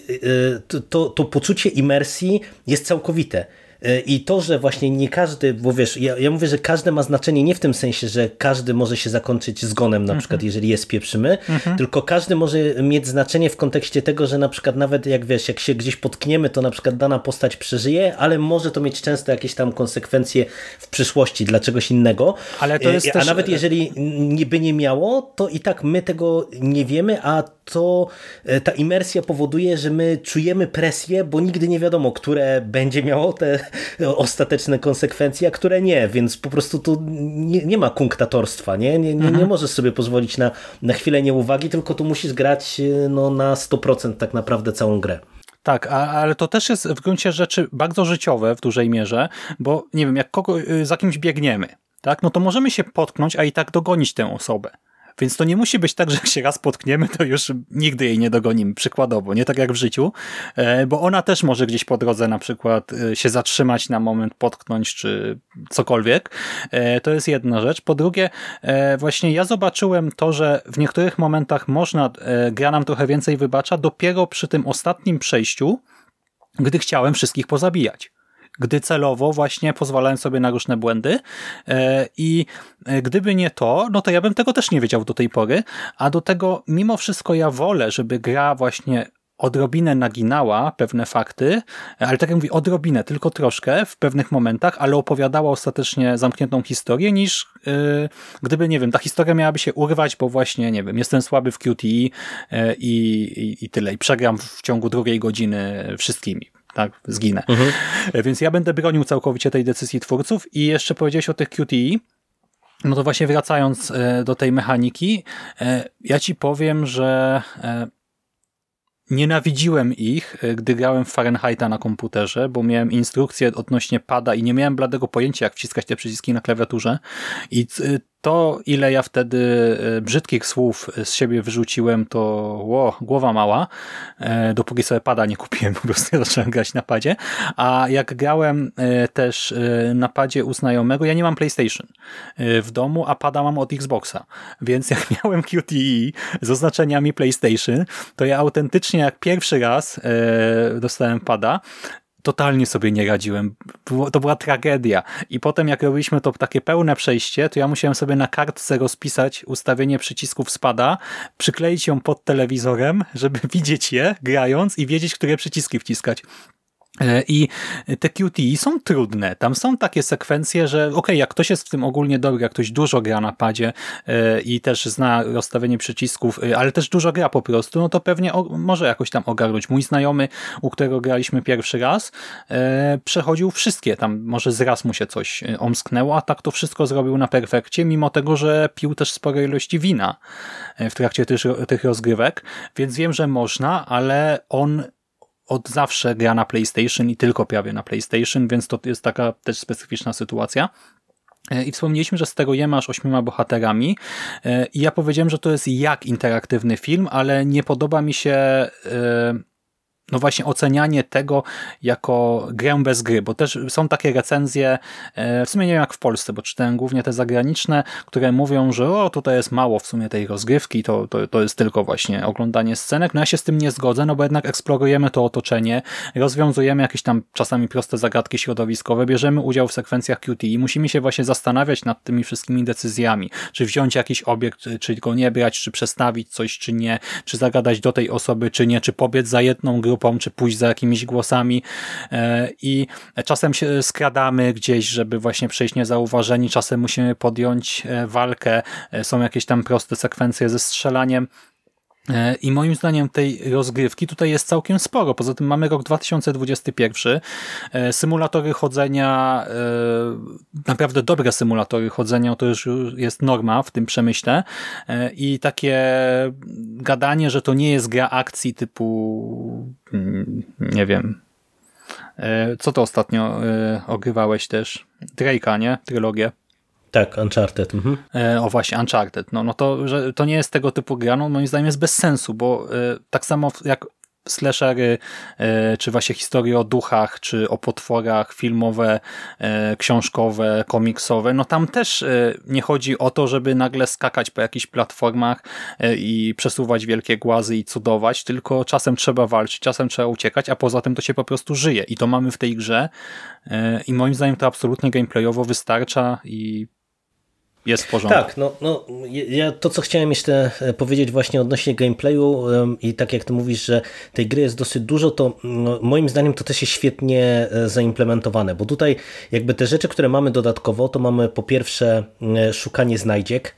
e, to, to poczucie imersji jest całkowite. E, I to, że właśnie nie każdy, bo wiesz, ja, ja mówię, że każde ma znaczenie nie w tym sensie, że każdy może się zakończyć zgonem na mhm. przykład, jeżeli jest pieprzymy, mhm. tylko każdy może mieć znaczenie w kontekście tego, że na przykład nawet jak wiesz, jak się gdzieś potkniemy, to na przykład dana postać przeżyje, ale może to mieć często jakieś tam konsekwencje w przyszłości dla czegoś innego. Ale to jest e, a też... nawet jeżeli by nie miało, to i tak my tego nie wiemy, a to e, ta imersja powoduje, że my czujemy presję, bo nigdy nie wiadomo, które będzie miało te ostateczne konsekwencje, a które nie, więc po prostu tu nie, nie ma kunktatorstwa, nie? Nie, nie, mhm. nie możesz sobie pozwolić na, na chwilę nieuwagi, tylko tu musisz grać e, no, na 100% tak naprawdę całą grę. Tak, ale to też jest w gruncie rzeczy bardzo życiowe w dużej mierze, bo nie wiem, jak kogo, y, za kimś biegniemy, tak, no to możemy się potknąć, a i tak dogonić tę osobę. Więc to nie musi być tak, że jak się raz potkniemy, to już nigdy jej nie dogonimy, przykładowo, nie tak jak w życiu, e, bo ona też może gdzieś po drodze na przykład e, się zatrzymać na moment, potknąć czy cokolwiek. E, to jest jedna rzecz. Po drugie, właśnie ja zobaczyłem to, że w niektórych momentach można, gra nam trochę więcej wybacza, dopiero przy tym ostatnim przejściu, gdy chciałem wszystkich pozabijać gdy celowo właśnie pozwalałem sobie na różne błędy. E, i e, gdyby nie to, no to ja bym tego też nie wiedział do tej pory, a do tego mimo wszystko ja wolę, żeby gra właśnie odrobinę naginała pewne fakty, ale tak jak mówię, odrobinę, tylko troszkę w pewnych momentach, ale opowiadała ostatecznie zamkniętą historię, niż yy, gdyby, nie wiem, ta historia miałaby się urwać, bo właśnie, nie wiem, jestem słaby w QTE i, i tyle, i przegram w ciągu drugiej godziny wszystkimi tak, zginę. Mhm. Więc ja będę bronił całkowicie tej decyzji twórców i jeszcze powiedziałeś o tych QTE. No to właśnie wracając do tej mechaniki, ja ci powiem, że Nienawidziłem ich, e, gdy grałem w Fahrenheita na komputerze, bo miałem instrukcję odnośnie pada i nie miałem bladego pojęcia, jak wciskać te przyciski na klawiaturze. I to, ile ja wtedy e, brzydkich słów z siebie wyrzuciłem, to ło, głowa mała, e, dopóki sobie pada nie kupiłem, po prostu zacząłem grać na padzie. A jak grałem e, też na padzie u znajomego, ja nie mam PlayStation w domu, a pada mam od Xboxa. Więc jak miałem QTE z oznaczeniami PlayStation, to ja autentycznie jak pierwszy raz dostałem pada, totalnie sobie nie radziłem. Było, to była tragedia. I potem jak robiliśmy to takie pełne przejście, to ja musiałem sobie na kartce rozpisać ustawienie przycisków spada, przykleić ją pod telewizorem, żeby widzieć je grając i wiedzieć, które przyciski wciskać. E, I te QTE są trudne. Tam są takie sekwencje, że ok, jak ktoś jest w tym ogólnie dobry, jak ktoś dużo gra na padzie e, i też zna rozstawienie przycisków, e, ale też dużo gra po prostu, no to pewnie może jakoś tam ogarnąć. Mój znajomy, u którego graliśmy pierwszy raz, przechodził wszystkie. Tam może z raz mu się coś omsknęło, a tak to wszystko zrobił na perfekcie, mimo tego, że pił też spore ilości wina w trakcie tych, tych rozgrywek, więc wiem, że można, ale on od zawsze gra na PlayStation i tylko prawie na PlayStation, więc to jest taka też specyficzna sytuacja. E, I wspomnieliśmy, że sterujemy aż ośmioma bohaterami e, i ja powiedziałem, że to jest jak interaktywny film, ale nie podoba mi się e, no właśnie ocenianie tego jako grę bez gry, bo też są takie recenzje, e, w sumie nie wiem jak w Polsce, bo czytałem głównie te zagraniczne, które mówią, że o tutaj jest mało w sumie tej rozgrywki, to, to, to jest tylko właśnie oglądanie scenek. No ja się z tym nie zgodzę, no bo jednak eksplorujemy to otoczenie, rozwiązujemy jakieś tam czasami proste zagadki środowiskowe, bierzemy udział w sekwencjach QT i musimy się właśnie zastanawiać nad tymi wszystkimi decyzjami, czy wziąć jakiś obiekt, czy go nie brać, czy przestawić coś, czy nie, czy zagadać do tej osoby, czy nie, czy pobiec za jedną grupą, grupą, czy pójść za jakimiś głosami e, i czasem się skradamy gdzieś, żeby właśnie przejść niezauważeni, czasem musimy podjąć e, walkę, e, są jakieś tam proste sekwencje ze strzelaniem, i moim zdaniem tej rozgrywki tutaj jest całkiem sporo. Poza tym mamy rok 2021. Symulatory chodzenia, naprawdę dobre symulatory chodzenia, to już jest norma w tym przemyśle. I takie gadanie, że to nie jest gra akcji typu, mm, nie wiem, co to ostatnio ogrywałeś też? Drake'a, nie? Trylogię. Tak, Uncharted. Mhm. E, o właśnie, Uncharted. No, no to, że to nie jest tego typu gra, no moim zdaniem jest bez sensu, bo e, tak samo jak slashery, e, czy właśnie historie o duchach, czy o potworach filmowe, książkowe, komiksowe, no tam też nie chodzi o to, żeby nagle skakać po jakichś platformach i przesuwać wielkie głazy i cudować, tylko czasem trzeba walczyć, czasem trzeba uciekać, a poza tym to się po prostu żyje i to mamy w tej grze i moim zdaniem to absolutnie gameplayowo wystarcza i jest w porządku. Tak, no, no ja to co chciałem jeszcze e, powiedzieć właśnie odnośnie gameplayu i tak jak ty mówisz, że tej gry jest dosyć dużo, to no, moim zdaniem to też jest świetnie e, zaimplementowane, bo tutaj jakby te rzeczy, które mamy dodatkowo, to mamy po pierwsze szukanie znajdziek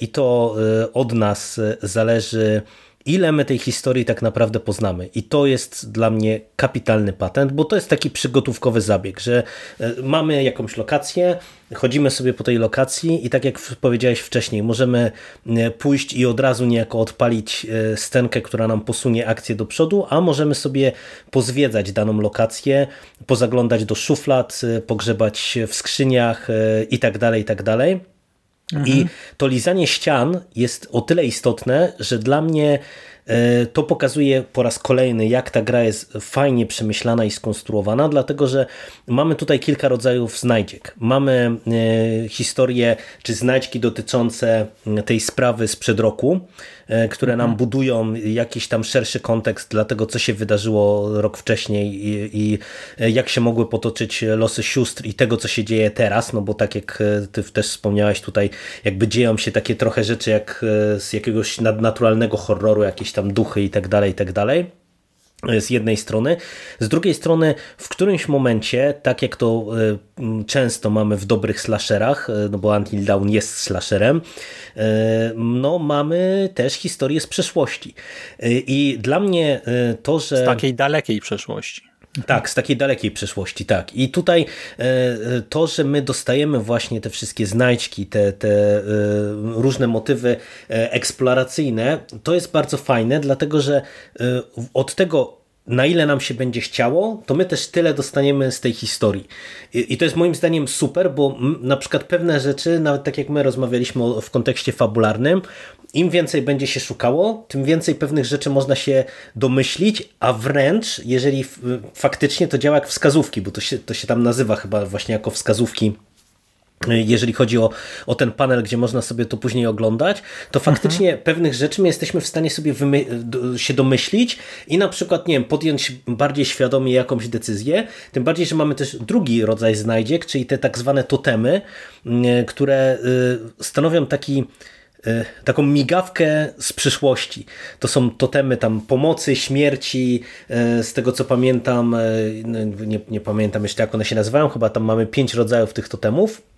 i to e, od nas zależy ile my tej historii tak naprawdę poznamy. I to jest dla mnie kapitalny patent, bo to jest taki przygotówkowy zabieg, że e, mamy jakąś lokację, chodzimy sobie po tej lokacji i tak jak powiedziałeś wcześniej, możemy e, pójść i od razu niejako odpalić e, scenkę, która nam posunie akcję do przodu, a możemy sobie pozwiedzać daną lokację, pozaglądać do szuflad, pogrzebać w skrzyniach i tak dalej, i tak dalej. Mhm. I to lizanie ścian jest o tyle istotne, że dla mnie e, to pokazuje po raz kolejny, jak ta gra jest fajnie przemyślana i skonstruowana, dlatego że mamy tutaj kilka rodzajów znajdziek. Mamy e, historie czy znajdźki dotyczące tej sprawy sprzed roku, E, które nam mhm. budują jakiś tam szerszy kontekst dla tego, co się wydarzyło rok wcześniej i, i, jak się mogły potoczyć losy sióstr i tego, co się dzieje teraz, no bo tak jak ty też wspomniałeś tutaj, jakby dzieją się takie trochę rzeczy jak z jakiegoś nadnaturalnego horroru, jakieś tam duchy i tak dalej, i tak dalej z jednej strony. Z drugiej strony, w którymś momencie, tak jak to e, często mamy w dobrych slasherach, e, no bo Until Dawn jest slasherem, e, no mamy też historię z przeszłości. I dla mnie to, że... Z takiej dalekiej przeszłości. Tak, z takiej dalekiej przeszłości, tak. I tutaj to, że my dostajemy właśnie te wszystkie znajdźki, te, te różne motywy eksploracyjne, to jest bardzo fajne, dlatego że od tego na ile nam się będzie chciało, to my też tyle dostaniemy z tej historii. I, to jest moim zdaniem super, bo na przykład pewne rzeczy, nawet tak jak my rozmawialiśmy w kontekście fabularnym, im więcej będzie się szukało, tym więcej pewnych rzeczy można się domyślić, a wręcz, jeżeli faktycznie to działa jak wskazówki, bo to się, to się tam nazywa chyba właśnie jako wskazówki jeżeli chodzi o, o ten panel, gdzie można sobie to później oglądać, to faktycznie mhm. pewnych rzeczy my jesteśmy w stanie sobie się domyślić i na przykład, nie wiem, podjąć bardziej świadomie jakąś decyzję, tym bardziej, że mamy też drugi rodzaj znajdziek, czyli te tak zwane totemy, mm, które y, stanowią taki y, taką migawkę z przyszłości. To są totemy tam pomocy, śmierci, y, z tego co pamiętam, nie, nie pamiętam jeszcze jak one się nazywają, chyba tam mamy pięć rodzajów tych totemów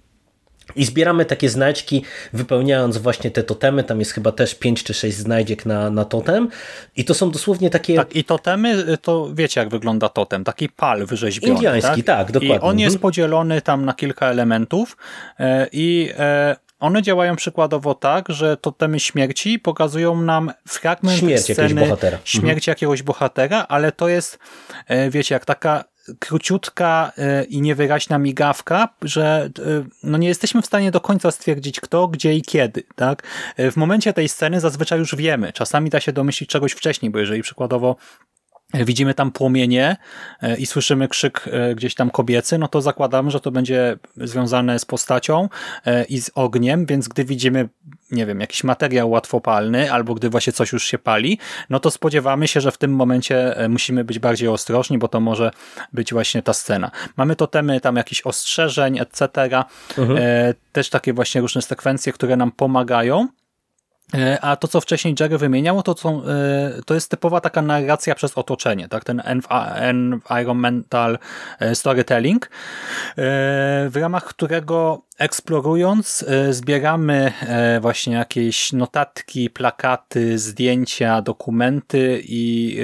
i zbieramy takie znajdźki, wypełniając właśnie te totemy. Tam jest chyba też 5 czy 6 znajdziek na, na totem. I to są dosłownie takie. Tak, i totemy, y, to wiecie, jak wygląda totem. Taki pal wyrzeźbiony. Indiański, tak, tak dokładnie. I on jest mhm. podzielony tam na kilka elementów. E, I e, one działają przykładowo tak, że totemy śmierci pokazują nam fragment Śmierć sceny jakiegoś bohatera. śmierci mhm. jakiegoś bohatera, ale to jest, e, wiecie, jak taka króciutka e, i niewyraźna migawka, że e, no nie jesteśmy w stanie do końca stwierdzić kto, gdzie i kiedy. Tak? E, w momencie tej sceny zazwyczaj już wiemy. Czasami da się domyślić czegoś wcześniej, bo jeżeli przykładowo widzimy tam płomienie i słyszymy krzyk gdzieś tam kobiecy, no to zakładamy, że to będzie związane z postacią i z ogniem, więc gdy widzimy nie wiem, jakiś materiał łatwopalny, albo gdy właśnie coś już się pali, no to spodziewamy się, że w tym momencie e, musimy być bardziej ostrożni, bo to może być właśnie ta scena. Mamy totemy tam jakichś ostrzeżeń, etc. Mhm. E, też takie właśnie różne sekwencje, które nam pomagają E, a to, co wcześniej Jerry wymieniał, to, są, e, to jest typowa taka narracja przez otoczenie, tak? ten environmental e, storytelling, w ramach którego eksplorując zbieramy właśnie jakieś notatki, plakaty, zdjęcia, dokumenty i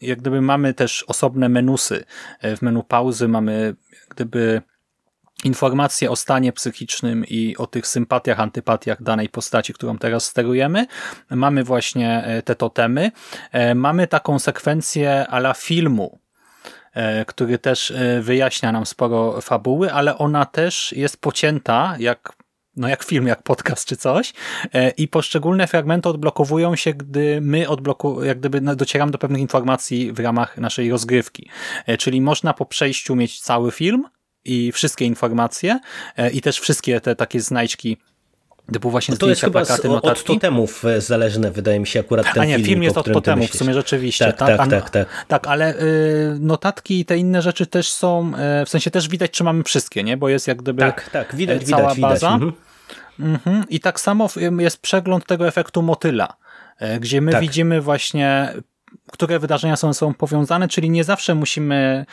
jak gdyby mamy też osobne menusy. W menu pauzy mamy jak gdyby informacje o stanie psychicznym i o tych sympatiach, antypatiach danej postaci, którą teraz sterujemy. Mamy właśnie e, te totemy. E, mamy taką sekwencję ala filmu, e, który też wyjaśnia nam sporo fabuły, ale ona też jest pocięta, jak no jak film, jak podcast czy coś i poszczególne fragmenty odblokowują się, gdy my odbloku, jak gdyby docieramy do pewnych informacji w ramach naszej rozgrywki. Czyli można po przejściu mieć cały film, i wszystkie informacje e, i też wszystkie te takie znajdźki Typu właśnie no to jest chyba plakaty, notatki. od totemów e, zależne, wydaje mi się akurat ten A nie, film jest od totemów, w sumie rzeczywiście. Tak, tak, tak. Tak, tak. tak ale y, notatki i te inne rzeczy też są, y, w sensie też widać, czy mamy wszystkie, nie? Bo jest jak gdyby tak, tak, widać, cała widać, baza. Widać. Mhm. Mhm. I tak samo jest przegląd tego efektu motyla, gdzie my tak. widzimy właśnie które wydarzenia są są powiązane, czyli nie zawsze musimy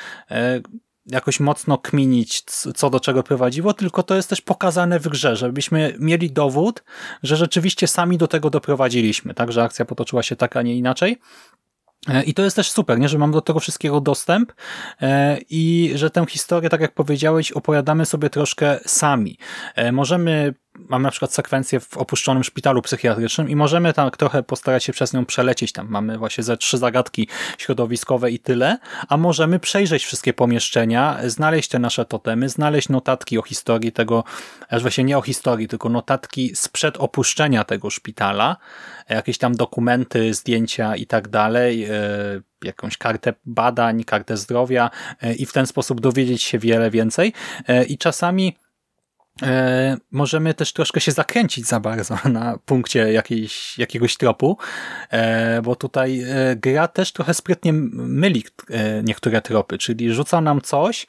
jakoś mocno kminić, co do czego prowadziło, tylko to jest też pokazane w grze, żebyśmy mieli dowód, że rzeczywiście sami do tego doprowadziliśmy, tak, że akcja potoczyła się tak, a nie inaczej. E, I to jest też super, nie? że mam do tego wszystkiego dostęp e, i że tę historię, tak jak powiedziałeś, opowiadamy sobie troszkę sami. E, możemy mamy na przykład sekwencję w opuszczonym szpitalu psychiatrycznym i możemy tam trochę postarać się przez nią przelecieć. Tam mamy właśnie ze trzy zagadki środowiskowe i tyle, a możemy przejrzeć wszystkie pomieszczenia, znaleźć te nasze totemy, znaleźć notatki o historii tego, aż właśnie nie o historii, tylko notatki sprzed opuszczenia tego szpitala, jakieś tam dokumenty, zdjęcia i tak dalej, e, jakąś kartę badań, kartę zdrowia e, i w ten sposób dowiedzieć się wiele więcej. E, I czasami możemy też troszkę się zakręcić za bardzo na punkcie jakiejś, jakiegoś tropu, e, bo tutaj e, gra też trochę sprytnie myli e, niektóre tropy, czyli rzuca nam coś,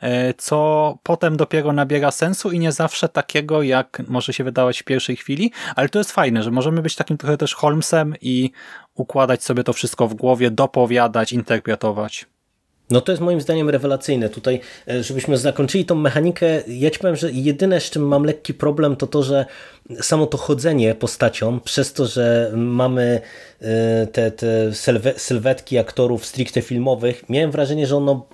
e, co potem dopiero nabiera sensu i nie zawsze takiego, jak może się wydawać w pierwszej chwili, ale to jest fajne, że możemy być takim trochę też Holmesem i układać sobie to wszystko w głowie, dopowiadać, interpretować. No to jest moim zdaniem rewelacyjne. Tutaj, e, żebyśmy zakończyli tą mechanikę, ja ci powiem, że jedyne z czym mam lekki problem to to, że samo to chodzenie postacią, przez to, że mamy e, te, te sylwetki aktorów stricte filmowych, miałem wrażenie, że ono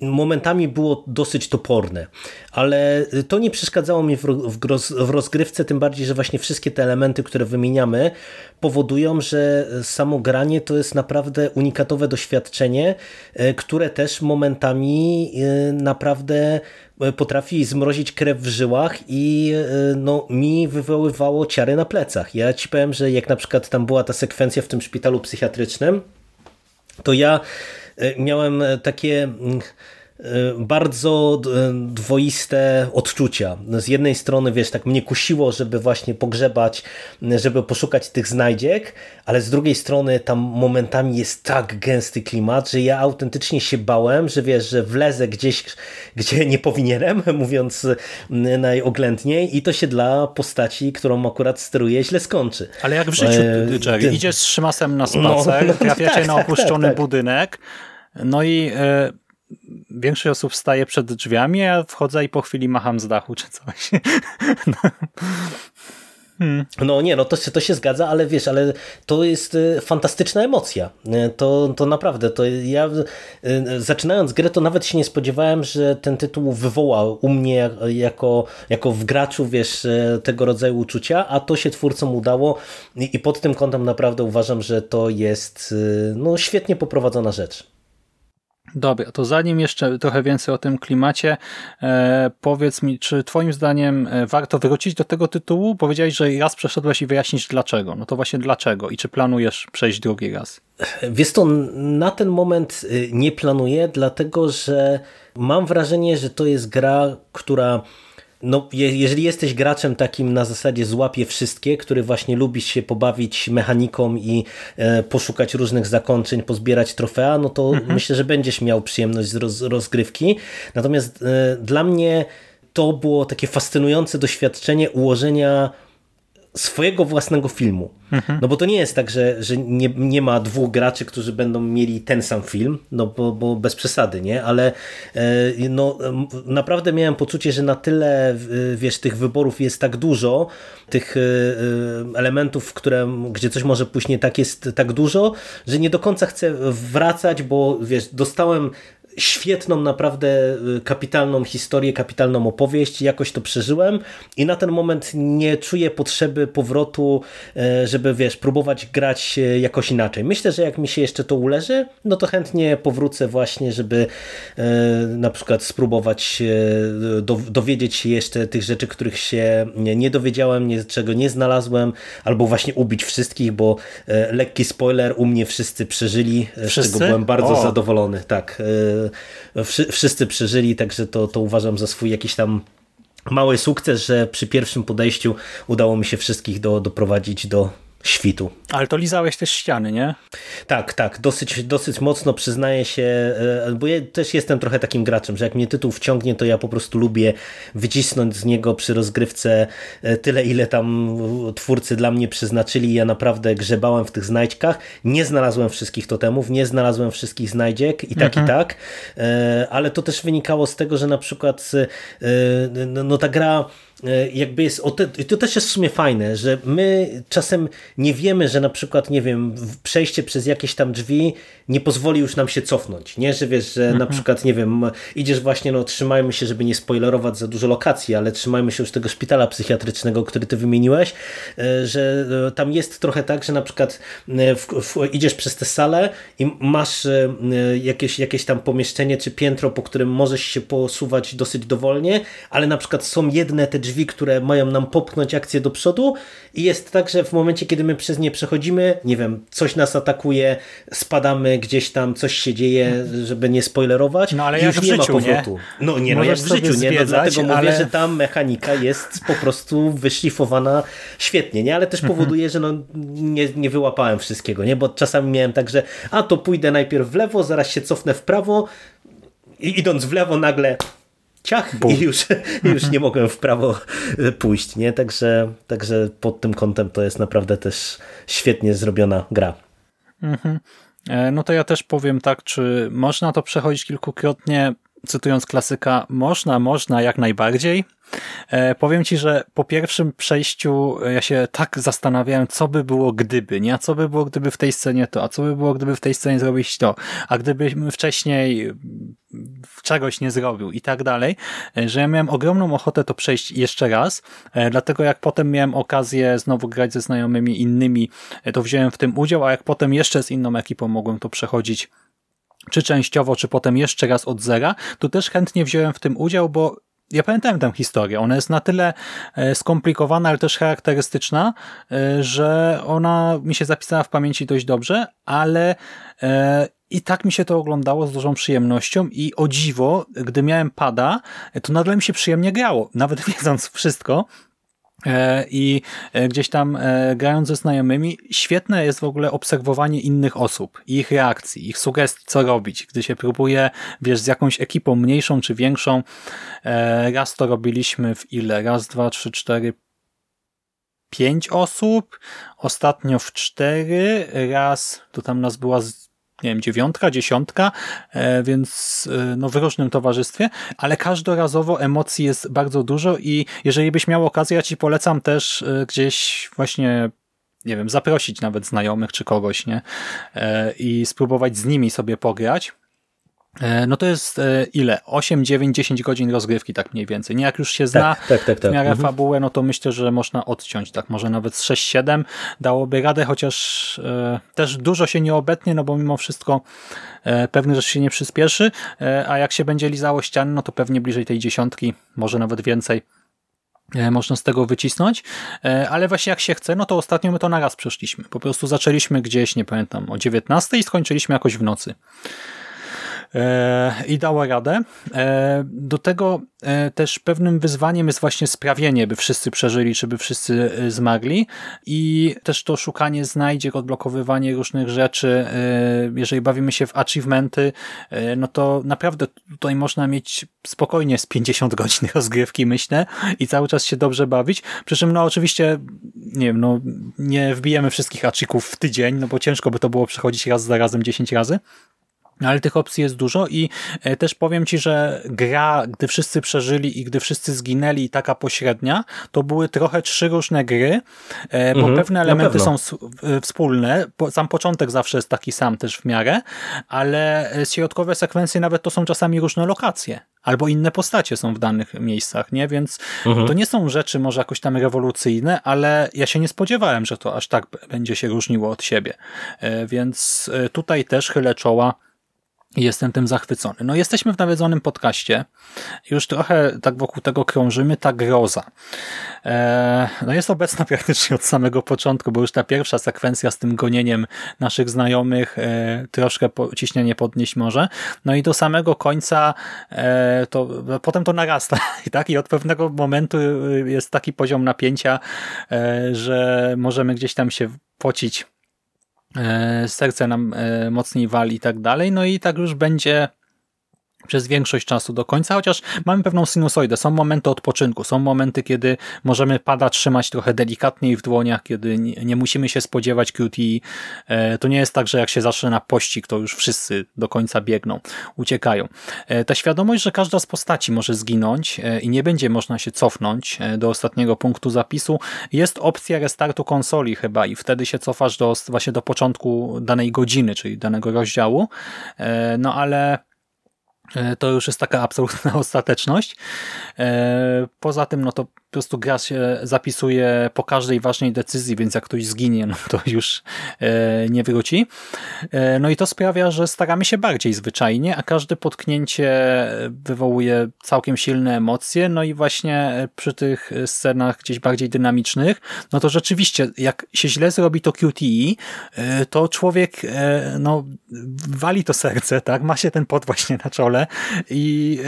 momentami było dosyć toporne, ale to nie przeszkadzało mi w rozgrywce, tym bardziej, że właśnie wszystkie te elementy, które wymieniamy, powodują, że samo granie to jest naprawdę unikatowe doświadczenie, e, które też momentami naprawdę potrafi zmrozić krew w żyłach i no, mi wywoływało ciary na plecach. Ja ci powiem, że jak na przykład tam była ta sekwencja w tym szpitalu psychiatrycznym, to ja miałem takie mm, bardzo y, dwoiste odczucia. Z jednej strony, wiesz, tak mnie kusiło, żeby właśnie pogrzebać, żeby poszukać tych znajdziek, ale z drugiej strony tam momentami jest tak gęsty klimat, że ja autentycznie się bałem, że wiesz, że wlezę gdzieś, gdzie nie powinienem, mówiąc y, najoględniej i to się dla postaci, którą akurat steruję, źle skończy. Ale jak w życiu, Jerry, idziesz z Szymasem na spacer, no, no, trafiacie tak, na tak, opuszczony tak, tak. budynek, no i większość osób staje przed drzwiami, a wchodzę i po chwili macham z dachu czy coś. No. Hmm. No nie, no to, to się zgadza, ale wiesz, ale to jest y, fantastyczna emocja. Y, to, to naprawdę, to ja y, zaczynając grę, to nawet się nie spodziewałem, że ten tytuł wywoła u mnie jako, jako w graczu, wiesz, tego rodzaju uczucia, a to się twórcom udało i, i pod tym kątem naprawdę uważam, że to jest no, świetnie poprowadzona rzecz. Dobra, to zanim jeszcze trochę więcej o tym klimacie, e, powiedz mi, czy twoim zdaniem e, warto wrócić do tego tytułu? Powiedziałeś, że raz przeszedłeś i wyjaśnić dlaczego. No to właśnie dlaczego i czy planujesz przejść drugi raz? Wiesz to na ten moment y, nie planuję, dlatego że mam wrażenie, że to jest gra, która no, jeżeli jesteś graczem takim na zasadzie złapie wszystkie, który właśnie lubi się pobawić mechaniką i e, poszukać różnych zakończeń, pozbierać trofea, no to mhm. myślę, że będziesz miał przyjemność z roz, rozgrywki. Natomiast e, dla mnie to było takie fascynujące doświadczenie ułożenia swojego własnego filmu. Mhm. No bo to nie jest tak, że, że nie, nie ma dwóch graczy, którzy będą mieli ten sam film, no bo, bo bez przesady, nie? Ale e, no, naprawdę miałem poczucie, że na tyle wiesz, tych wyborów jest tak dużo, tych e, e, elementów, które, gdzie coś może pójść nie tak jest tak dużo, że nie do końca chcę wracać, bo wiesz, dostałem świetną, naprawdę y, kapitalną historię, kapitalną opowieść, jakoś to przeżyłem i na ten moment nie czuję potrzeby powrotu, e, żeby wiesz, próbować grać jakoś inaczej. Myślę, że jak mi się jeszcze to uleży, no to chętnie powrócę właśnie, żeby e, na przykład spróbować dowiedzieć się jeszcze tych rzeczy, których się nie dowiedziałem, czego nie znalazłem, albo właśnie ubić wszystkich, bo e, lekki spoiler, u mnie wszyscy przeżyli, wszyscy? z czego byłem bardzo o. zadowolony. Tak, wszyscy przeżyli, także to, to uważam za swój jakiś tam mały sukces, że przy pierwszym podejściu udało mi się wszystkich do, doprowadzić do świtu. Ale to lizałeś też ściany, nie? Tak, tak, dosyć, dosyć mocno przyznaję się, e, bo ja też jestem trochę takim graczem, że jak mnie tytuł wciągnie, to ja po prostu lubię wycisnąć z niego przy rozgrywce e, tyle, ile tam twórcy dla mnie przeznaczyli. Ja naprawdę grzebałem w tych znajdźkach, nie znalazłem wszystkich totemów, nie znalazłem wszystkich znajdziek i tak, mhm. i tak, e, ale to też wynikało z tego, że na przykład no, no ta gra jakby jest, to też jest w sumie fajne, że my czasem nie wiemy, że na przykład, nie wiem, przejście przez jakieś tam drzwi nie pozwoli już nam się cofnąć, nie, że wiesz, że na mhm. przykład, nie wiem, idziesz właśnie, no trzymajmy się, żeby nie spoilerować za dużo lokacji, ale trzymajmy się już tego szpitala psychiatrycznego, który ty wymieniłeś, e, że e, tam jest trochę tak, że na przykład w, w, idziesz przez tę salę i masz jakieś, jakieś tam pomieszczenie czy piętro, po którym możesz się posuwać dosyć dowolnie, ale na przykład są jedne te drzwi, drzwi, które mają nam popchnąć akcję do przodu i jest tak, że w momencie, kiedy my przez nie przechodzimy, nie wiem, coś nas atakuje, spadamy gdzieś tam, coś się dzieje, żeby nie spoilerować, no, ale już nie życiu, ma powrotu. Nie? No nie, no jak w życiu, nie? No, dlatego ale... mówię, że tam mechanika jest po prostu wyszlifowana świetnie, nie? Ale też mhm. powoduje, że no nie, nie wyłapałem wszystkiego, nie? Bo czasami miałem tak, że a to pójdę najpierw w lewo, zaraz się cofnę w prawo i idąc w lewo nagle ciach Bum. i już, już nie mogłem w prawo pójść, nie? Także, także pod tym kątem to jest naprawdę też świetnie zrobiona gra. Mhm. E, no to ja też powiem tak, czy można to przechodzić kilkukrotnie? cytując klasyka, można, można jak najbardziej. E, powiem ci, że po pierwszym przejściu ja się tak zastanawiałem, co by było gdyby, nie? A co by było gdyby w tej scenie to, a co by było gdyby w tej scenie zrobić to, a gdybyśmy wcześniej czegoś nie zrobił i tak dalej, e, że ja miałem ogromną ochotę to przejść jeszcze raz, e, dlatego jak potem miałem okazję znowu grać ze znajomymi innymi, e, to wziąłem w tym udział, a jak potem jeszcze z inną ekipą mogłem to przechodzić czy częściowo, czy potem jeszcze raz od zera, to też chętnie wziąłem w tym udział, bo ja pamiętałem tę historię. Ona jest na tyle skomplikowana, ale też charakterystyczna, że ona mi się zapisała w pamięci dość dobrze, ale i tak mi się to oglądało z dużą przyjemnością i o dziwo, gdy miałem pada, to nadal mi się przyjemnie grało, nawet wiedząc wszystko, e, i e, gdzieś tam e, grając ze znajomymi, świetne jest w ogóle obserwowanie innych osób, ich reakcji, ich sugestii, co robić, gdy się próbuje, wiesz, z jakąś ekipą mniejszą czy większą. Raz to robiliśmy w ile? Raz, dwa, trzy, cztery, pięć osób, ostatnio w cztery, raz, to tam nas była nie wiem, dziewiątka, dziesiątka, e, więc e, no, w różnym towarzystwie, ale każdorazowo emocji jest bardzo dużo i jeżeli byś miał okazję, ja ci polecam też e, gdzieś właśnie nie wiem, zaprosić nawet znajomych czy kogoś, nie? I spróbować z nimi sobie pograć no to jest e, ile? 8, 9, 10 godzin rozgrywki, tak mniej więcej. Nie jak już się zna tak, tak, tak, tak. w miarę mhm. fabułę, no to myślę, że można odciąć, tak może nawet 6-7 dałoby radę, chociaż e, też dużo się nie obetnie, no bo mimo wszystko e, pewne rzeczy się nie przyspieszy, e, a jak się będzie lizało ściany, no to pewnie bliżej tej dziesiątki, może nawet więcej e, można z tego wycisnąć, ale właśnie jak się chce, no to ostatnio my to na raz przeszliśmy. Po prostu zaczęliśmy gdzieś, nie pamiętam, o 19 i skończyliśmy jakoś w nocy. E, i dała radę. E, do tego e, też pewnym wyzwaniem jest właśnie sprawienie, by wszyscy przeżyli, czy by wszyscy zmagli i też to szukanie znajdziek, odblokowywanie różnych rzeczy. Jeżeli bawimy się w achievementy, no to naprawdę tutaj można mieć spokojnie z 50 godzin rozgrywki, myślę, i cały czas się dobrze bawić. Przy czym, no oczywiście, nie wiem, no nie wbijemy wszystkich achików w tydzień, no bo ciężko by to było przechodzić raz za razem 10 razy, ale tych opcji jest dużo i e, też powiem Ci, że gra, gdy wszyscy przeżyli i gdy wszyscy zginęli, taka pośrednia, to były trochę trzy różne gry, e, bo mhm, pewne elementy są wspólne. Sam początek zawsze jest taki sam też w miarę, ale e, środkowe sekwencje nawet to są czasami różne lokacje. Albo inne postacie są w danych miejscach, nie? Więc mhm. to nie są rzeczy może jakoś tam rewolucyjne, ale ja się nie spodziewałem, że to aż tak będzie się różniło od siebie. Więc tutaj też chylę czoła Jestem tym zachwycony. No jesteśmy w nawiedzonym podcaście. Już trochę tak wokół tego krążymy. Ta groza. Eee, no jest obecna praktycznie od samego początku, bo już ta pierwsza sekwencja z tym gonieniem naszych znajomych e, troszkę ciśnienie podnieść może. No i do samego końca e, to potem to narasta. I tak i od pewnego momentu jest taki poziom napięcia, e, że możemy gdzieś tam się pocić E, serce nam e, mocniej wali i tak dalej. No i tak już będzie przez większość czasu do końca, chociaż mamy pewną sinusoidę. Są momenty odpoczynku, są momenty, kiedy możemy pada trzymać trochę delikatniej w dłoniach, kiedy nie, musimy się spodziewać QTE. To nie jest tak, że jak się zacznie na pościg, to już wszyscy do końca biegną, uciekają. E, ta świadomość, że każda z postaci może zginąć e, i nie będzie można się cofnąć e, do ostatniego punktu zapisu, jest opcja restartu konsoli chyba i wtedy się cofasz do, właśnie do początku danej godziny, czyli danego rozdziału. No ale to już jest taka absolutna ostateczność. E, poza tym, no to po prostu gra się zapisuje po każdej ważnej decyzji, więc jak ktoś zginie, no to już e, nie wróci. No i to sprawia, że staramy się bardziej zwyczajnie, a każde potknięcie wywołuje całkiem silne emocje, no i właśnie przy tych scenach gdzieś bardziej dynamicznych, no to rzeczywiście, jak się źle zrobi to QTE, to człowiek no, wali to serce, tak, ma się ten pot właśnie na czole i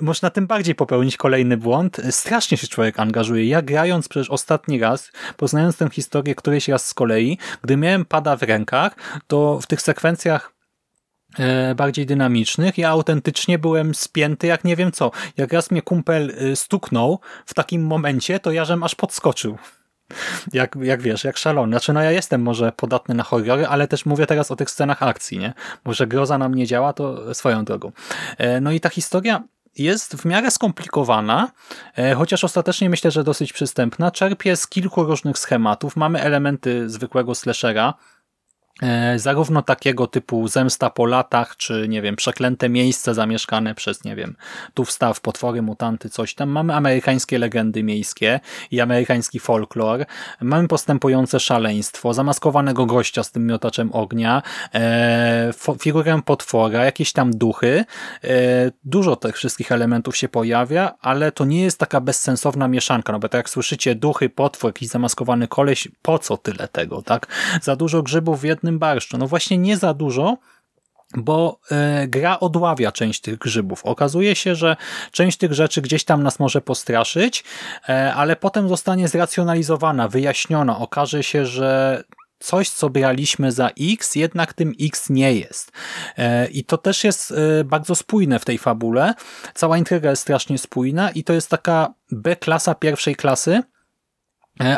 można tym bardziej popełnić kolejny błąd. Strasznie się człowiek angażuje. Ja grając przecież ostatni raz, poznając tę historię któryś raz z kolei, gdy miałem pada w rękach, to w tych sekwencjach e, bardziej dynamicznych. Ja autentycznie byłem spięty jak nie wiem co. Jak raz mnie kumpel e, stuknął w takim momencie, to ja żem aż podskoczył. jak, jak wiesz, jak szalony. Znaczy, no ja jestem może podatny na horrory, ale też mówię teraz o tych scenach akcji, nie? Może groza nam nie działa, to swoją drogą. E, no i ta historia jest w miarę skomplikowana, e, chociaż ostatecznie myślę, że dosyć przystępna. Czerpie z kilku różnych schematów. Mamy elementy zwykłego slashera, zarówno takiego typu zemsta po latach, czy nie wiem, przeklęte miejsce zamieszkane przez, nie wiem, tu wstaw, potwory, mutanty, coś tam. Mamy amerykańskie legendy miejskie i amerykański folklor. Mamy postępujące szaleństwo, zamaskowanego gościa z tym miotaczem ognia, e, figurę potwora, jakieś tam duchy. E, dużo tych wszystkich elementów się pojawia, ale to nie jest taka bezsensowna mieszanka, no bo tak jak słyszycie, duchy, potwór, jakiś zamaskowany koleś, po co tyle tego, tak? Za dużo grzybów w jednym jednym barszczu. No właśnie nie za dużo, bo e, gra odławia część tych grzybów. Okazuje się, że część tych rzeczy gdzieś tam nas może postraszyć, e, ale potem zostanie zracjonalizowana, wyjaśniona. Okaże się, że coś, co braliśmy za X, jednak tym X nie jest. E, I to też jest bardzo spójne w tej fabule. Cała intryga jest strasznie spójna i to jest taka B-klasa pierwszej klasy,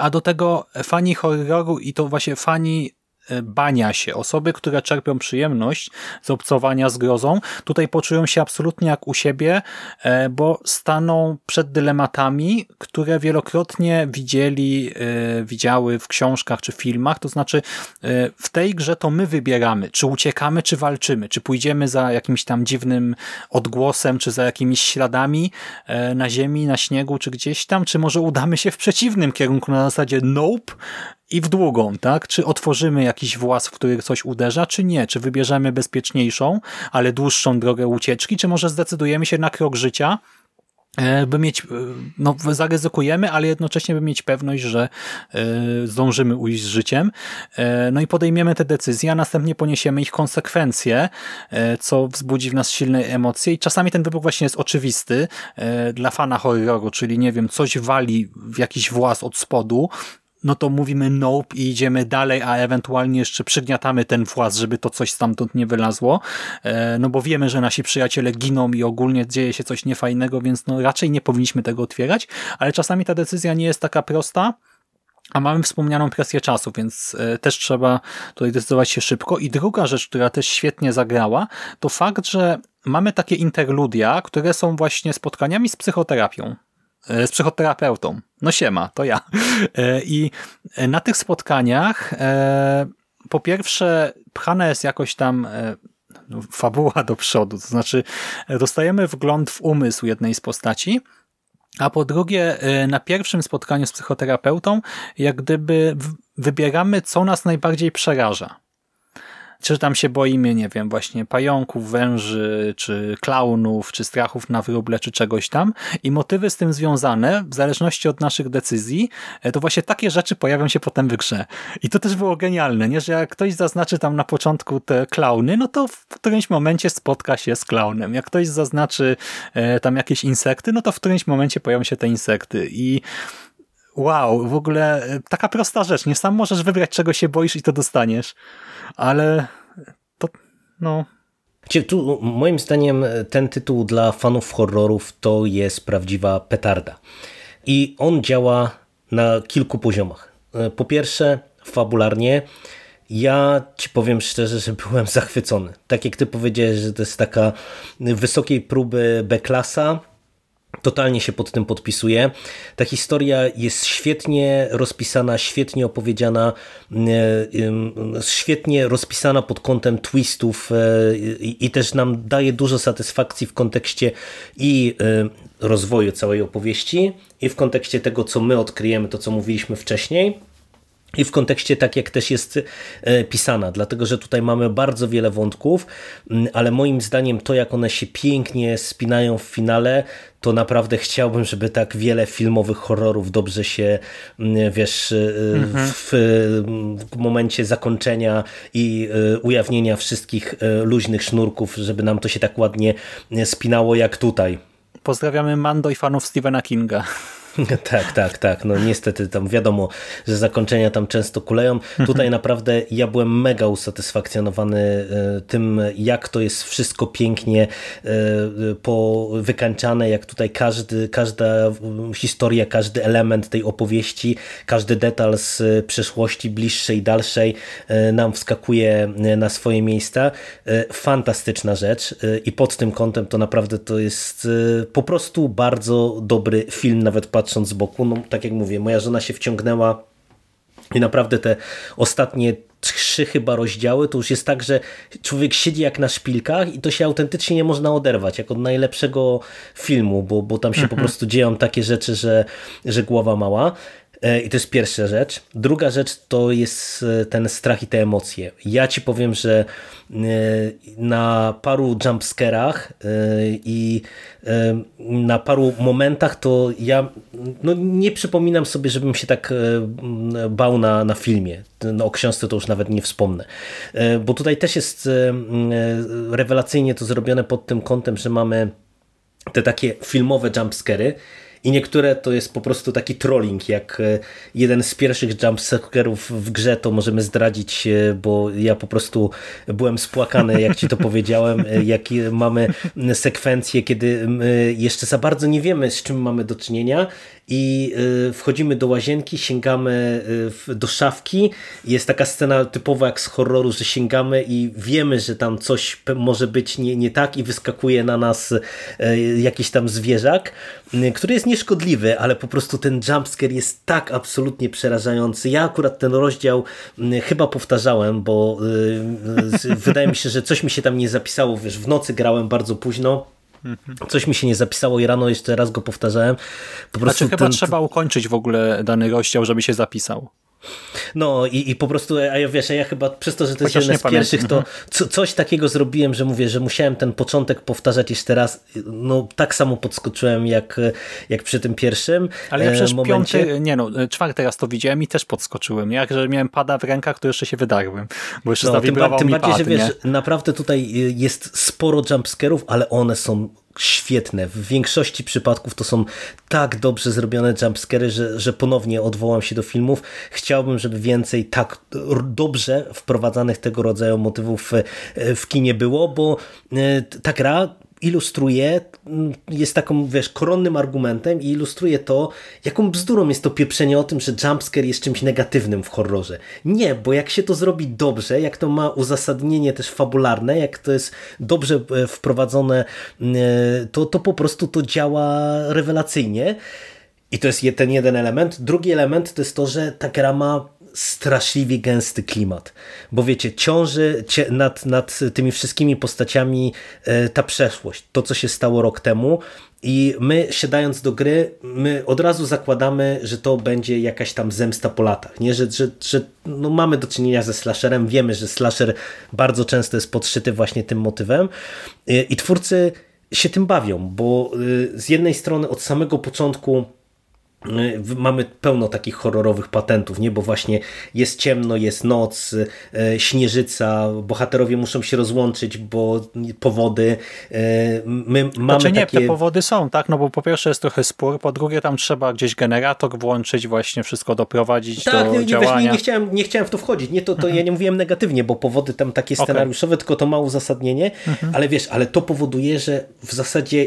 a do tego fani horroru i to właśnie fani bania się. Osoby, które czerpią przyjemność z obcowania z grozą, tutaj poczują się absolutnie jak u siebie, e, bo staną przed dylematami, które wielokrotnie widzieli, e, widziały w książkach czy filmach. To znaczy w tej grze to my wybieramy, czy uciekamy, czy walczymy, czy pójdziemy za jakimś tam dziwnym odgłosem, czy za jakimiś śladami na ziemi, na śniegu, czy gdzieś tam, czy może udamy się w przeciwnym kierunku na zasadzie nope, i w długą, tak? Czy otworzymy jakiś włas, w który coś uderza, czy nie? Czy wybierzemy bezpieczniejszą, ale dłuższą drogę ucieczki, czy może zdecydujemy się na krok życia, e, by mieć, e, no zaryzykujemy, ale jednocześnie by mieć pewność, że y, zdążymy ujść z życiem. No i podejmiemy te decyzje, a następnie poniesiemy ich konsekwencje, co wzbudzi w nas silne emocje i czasami ten wybór właśnie jest oczywisty dla fana horroru, czyli nie wiem, coś wali w jakiś włas od spodu, no to mówimy nope i idziemy dalej, a ewentualnie jeszcze przygniatamy ten włas, żeby to coś stamtąd nie wylazło, e, no bo wiemy, że nasi przyjaciele giną i ogólnie dzieje się coś niefajnego, więc no raczej nie powinniśmy tego otwierać, ale czasami ta decyzja nie jest taka prosta, a mamy wspomnianą presję czasu, więc e, też trzeba tutaj decydować się szybko. I druga rzecz, która też świetnie zagrała, to fakt, że mamy takie interludia, które są właśnie spotkaniami z psychoterapią. E, z psychoterapeutą. No siema, to ja. E, I na tych spotkaniach e, po pierwsze pchana jest jakoś tam no, fabuła do przodu, to znaczy dostajemy wgląd w umysł jednej z postaci, a po drugie na pierwszym spotkaniu z psychoterapeutą jak gdyby wybieramy, co nas najbardziej przeraża czy tam się boimy, nie wiem, właśnie pająków, węży, czy klaunów, czy strachów na wróble, czy czegoś tam i motywy z tym związane, w zależności od naszych decyzji, e, to właśnie takie rzeczy pojawią się potem w grze. I to też było genialne, nie? że jak ktoś zaznaczy tam na początku te klauny, no to w którymś momencie spotka się z klaunem. Jak ktoś zaznaczy e, tam jakieś insekty, no to w którymś momencie pojawią się te insekty i wow, w ogóle e, taka prosta rzecz, nie? Sam możesz wybrać, czego się boisz i to dostaniesz ale to, no... Tu, moim zdaniem ten tytuł dla fanów horrorów to jest prawdziwa petarda. I on działa na kilku poziomach. Po pierwsze, fabularnie, ja ci powiem szczerze, że byłem zachwycony. Tak jak ty powiedziałeś, że to jest taka wysokiej próby B-klasa, Totalnie się pod tym podpisuję. Ta historia jest świetnie rozpisana, świetnie opowiedziana, e, świetnie rozpisana pod kątem twistów e, i też nam daje dużo satysfakcji w kontekście i e, rozwoju całej opowieści i w kontekście tego, co my odkryjemy, to co mówiliśmy wcześniej i w kontekście tak jak też jest e, pisana, dlatego że tutaj mamy bardzo wiele wątków, ale moim zdaniem to jak one się pięknie spinają w finale, to naprawdę chciałbym, żeby tak wiele filmowych horrorów dobrze się, wiesz, e, mhm. w, w, momencie zakończenia i e, ujawnienia wszystkich luźnych sznurków, żeby nam to się tak ładnie spinało jak tutaj. Pozdrawiamy Mando i fanów Stephena Kinga. Tak, tak, tak. No niestety tam wiadomo, że zakończenia tam często kuleją. Tutaj naprawdę ja byłem mega usatysfakcjonowany e, tym, jak to jest wszystko pięknie e, wykańczane, jak tutaj każdy, każda historia, każdy element tej opowieści, każdy detal z przeszłości bliższej, dalszej e, nam wskakuje na swoje miejsca. Fantastyczna rzecz i pod tym kątem to naprawdę to jest po prostu bardzo dobry film, nawet patrząc patrząc z boku, no tak jak mówię, moja żona się wciągnęła i naprawdę te ostatnie trzy chyba rozdziały, to już jest tak, że człowiek siedzi jak na szpilkach i to się autentycznie nie można oderwać, jak od najlepszego filmu, bo, bo tam się mhm. po prostu dzieją takie rzeczy, że, że głowa mała. E, I to jest pierwsza rzecz. Druga rzecz to jest e, ten strach i te emocje. Ja ci powiem, że na paru jumpscarach i na paru momentach to ja no, nie przypominam sobie, żebym się tak bał na, na filmie. No, o książce to już nawet nie wspomnę. Bo tutaj też jest rewelacyjnie to zrobione pod tym kątem, że mamy te takie filmowe jumpscary, i niektóre to jest po prostu taki trolling, jak e, jeden z pierwszych jumpscarów w grze, to możemy zdradzić, e, bo ja po prostu byłem spłakany, jak ci to powiedziałem, e, jak mamy sekwencje, kiedy jeszcze za bardzo nie wiemy, z czym mamy do czynienia i y, wchodzimy do łazienki, sięgamy y, do szafki. Jest taka scena typowa jak z horroru, że sięgamy i wiemy, że tam coś może być nie, nie tak i wyskakuje na nas y, jakiś tam zwierzak, który jest nieszkodliwy, ale po prostu ten jumpscare jest tak absolutnie przerażający. Ja akurat ten rozdział chyba powtarzałem, bo wydaje mi się, że coś mi się tam nie zapisało. Wiesz, w nocy grałem bardzo późno Coś mi się nie zapisało i rano jeszcze raz go powtarzałem. Po prostu znaczy, chyba ten... trzeba ukończyć w ogóle dany rozdział, żeby się zapisał. No i, i po prostu, a ja wiesz, a ja chyba przez to, że to jest jeden z pierwszych, to mhm. co, coś takiego zrobiłem, że mówię, że musiałem ten początek powtarzać jeszcze raz. No tak samo podskoczyłem jak, jak przy tym pierwszym Ale ja przecież momencie. piąty, nie no, czwarty raz to widziałem i też podskoczyłem. Jak, że miałem pada w rękach, to jeszcze się wydarłem, bo jeszcze no, zawibrował tym, tym bardziej, pad, że wiesz, naprawdę tutaj jest sporo jumpscarów, ale one są świetne. W większości przypadków to są tak dobrze zrobione jumpscary, że, że ponownie odwołam się do filmów. Chciałbym, żeby więcej tak dobrze wprowadzanych tego rodzaju motywów w kinie było, bo e, ta gra ilustruje, mm, jest taką, wiesz, koronnym argumentem i ilustruje to, jaką bzdurą jest to pieprzenie o tym, że jumpscare jest czymś negatywnym w horrorze. Nie, bo jak się to zrobi dobrze, jak to ma uzasadnienie też fabularne, jak to jest dobrze e, wprowadzone, mm, e, to, to po prostu to działa rewelacyjnie. I to jest ten jeden element. Drugi element to jest to, że ta gra ma straszliwie gęsty klimat. Bo wiecie, ciąży nad, nad tymi wszystkimi postaciami e, ta przeszłość, to co się stało rok temu i my siadając do gry, my od razu zakładamy, że to będzie jakaś tam zemsta po latach, nie? że, że, że no mamy do czynienia ze slasherem, wiemy, że slasher bardzo często jest podszyty właśnie tym motywem e, i twórcy się tym bawią, bo e, z jednej strony od samego początku mamy pełno takich horrorowych patentów, nie? bo właśnie jest ciemno, jest noc, e, śnieżyca, bohaterowie muszą się rozłączyć, bo powody. E, my mamy znaczy nie, takie... te powody są, tak? No bo po pierwsze jest trochę spór, po drugie tam trzeba gdzieś generator włączyć, właśnie wszystko doprowadzić tak, do nie, działania. Nie, nie, chciałem, nie chciałem w to wchodzić, nie, to, to mhm. ja nie mówiłem negatywnie, bo powody tam takie scenariuszowe, okay. tylko to ma uzasadnienie, mhm. ale wiesz, ale to powoduje, że w zasadzie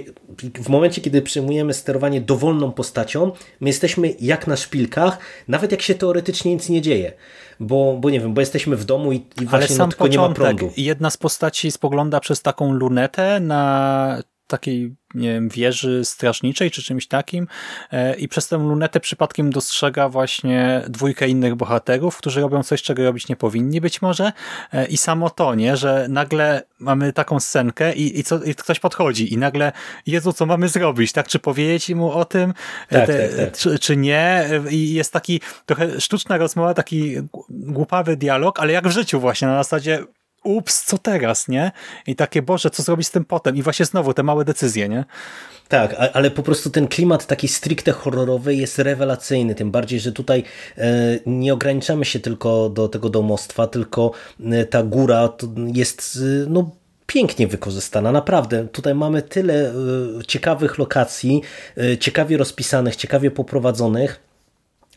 w momencie, kiedy przyjmujemy sterowanie dowolną postacią, my jesteśmy jak na szpilkach, nawet jak się teoretycznie nic nie dzieje. Bo, bo nie wiem, bo jesteśmy w domu i, i właśnie Ale sam no, tylko początek, nie ma prądu. Jedna z postaci spogląda przez taką lunetę na takiej nie wiem, wieży strażniczej czy czymś takim e, i przez tę lunetę przypadkiem dostrzega właśnie dwójkę innych bohaterów, którzy robią coś, czego robić nie powinni być może. E, i samo to, nie, że nagle mamy taką scenkę i, i, co, i ktoś podchodzi i nagle Jezu, co mamy zrobić, tak, czy powiedzieć mu o tym, tak, te, tak, tak. Czy, czy nie? I jest taki trochę sztuczna rozmowa, taki głupawy dialog, ale jak w życiu właśnie, na zasadzie ups, co teraz, nie? I takie, Boże, co zrobić z tym potem? I właśnie znowu te małe decyzje, nie? Tak, ale po prostu ten klimat taki stricte horrorowy jest rewelacyjny, tym bardziej, że tutaj e, nie ograniczamy się tylko do tego domostwa, tylko e, ta góra jest e, no, pięknie wykorzystana, naprawdę. Tutaj mamy tyle ciekawych lokacji, ciekawie rozpisanych, ciekawie poprowadzonych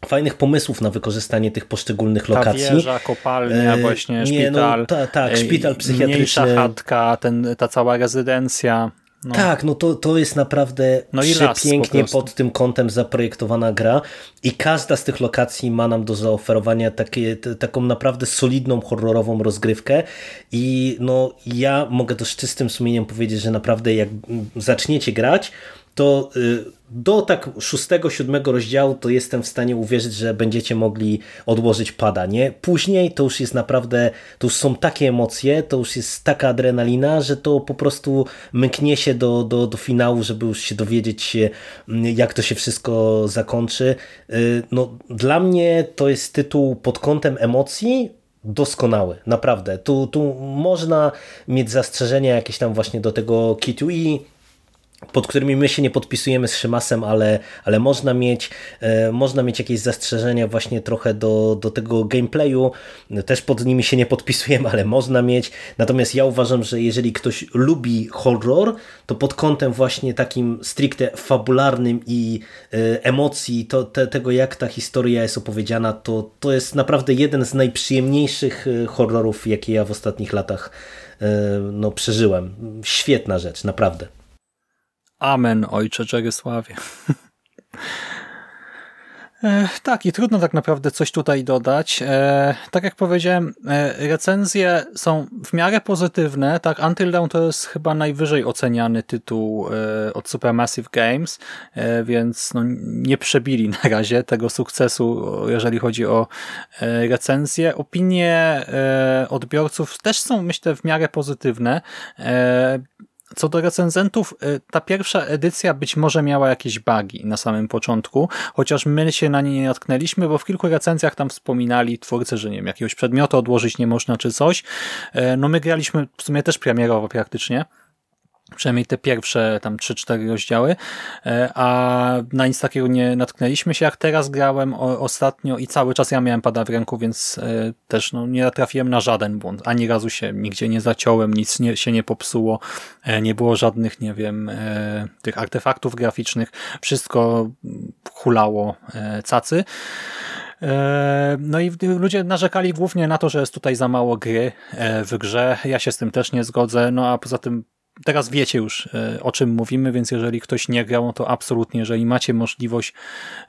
fajnych pomysłów na wykorzystanie tych poszczególnych lokacji. Ta wieża, kopalnia, właśnie nie, no, szpital. No, ta, tak, szpital psychiatryczny. Mniejsza chatka, ten, ta cała rezydencja. No. Tak, no to, to jest naprawdę no przepięknie po pod tym kątem zaprojektowana gra i każda z tych lokacji ma nam do zaoferowania takie, taką naprawdę solidną, horrorową rozgrywkę i no ja mogę to z czystym sumieniem powiedzieć, że naprawdę jak zaczniecie grać, to y, do tak szóstego, siódmego rozdziału to jestem w stanie uwierzyć, że będziecie mogli odłożyć pada, nie? Później to już jest naprawdę, to już są takie emocje, to już jest taka adrenalina, że to po prostu mknie się do, do, do finału, żeby już się dowiedzieć mm, jak to się wszystko zakończy. Y, no, dla mnie to jest tytuł pod kątem emocji, doskonały, naprawdę. Tu, tu można mieć zastrzeżenia jakieś tam właśnie do tego Kit pod którymi my się nie podpisujemy z Szymasem, ale, ale można, mieć, e, można mieć jakieś zastrzeżenia właśnie trochę do, do tego gameplayu. Też pod nimi się nie podpisujemy, ale można mieć. Natomiast ja uważam, że jeżeli ktoś lubi horror, to pod kątem właśnie takim stricte fabularnym i e, emocji, to, te, tego jak ta historia jest opowiedziana, to, to jest naprawdę jeden z najprzyjemniejszych e, horrorów, jakie ja w ostatnich latach no, przeżyłem. Świetna rzecz, naprawdę. Amen, ojcze Czerysławie. E, tak, i trudno tak naprawdę coś tutaj dodać. E, tak jak powiedziałem, e, recenzje są w miarę pozytywne. Tak, Until Dawn to jest chyba najwyżej oceniany tytuł od Supermassive Games, więc no, nie przebili na razie tego sukcesu, jeżeli chodzi o recenzje. Opinie odbiorców też są, myślę, w miarę pozytywne. Co do recenzentów, y, ta pierwsza edycja być może miała jakieś bugi na samym początku, chociaż my się na nie nie natknęliśmy, bo w kilku recenzjach tam wspominali twórcy, że nie wiem, jakiegoś przedmiotu odłożyć nie można czy coś. Y, no my graliśmy w sumie też premierowo praktycznie przynajmniej te pierwsze tam 3-4 rozdziały, e, a na nic takiego nie natknęliśmy się, jak teraz grałem ostatnio i cały czas ja miałem pada w ręku, więc e, też no, nie trafiłem na żaden błąd. Ani razu się nigdzie nie zaciąłem, nic nie, się nie popsuło, e, nie było żadnych, nie wiem, tych artefaktów graficznych, wszystko hulało cacy. No i ludzie narzekali głównie na to, że jest tutaj za mało gry w grze. Ja się z tym też nie zgodzę. No a poza tym teraz wiecie już e, o czym mówimy, więc jeżeli ktoś nie grał, to absolutnie, jeżeli macie możliwość,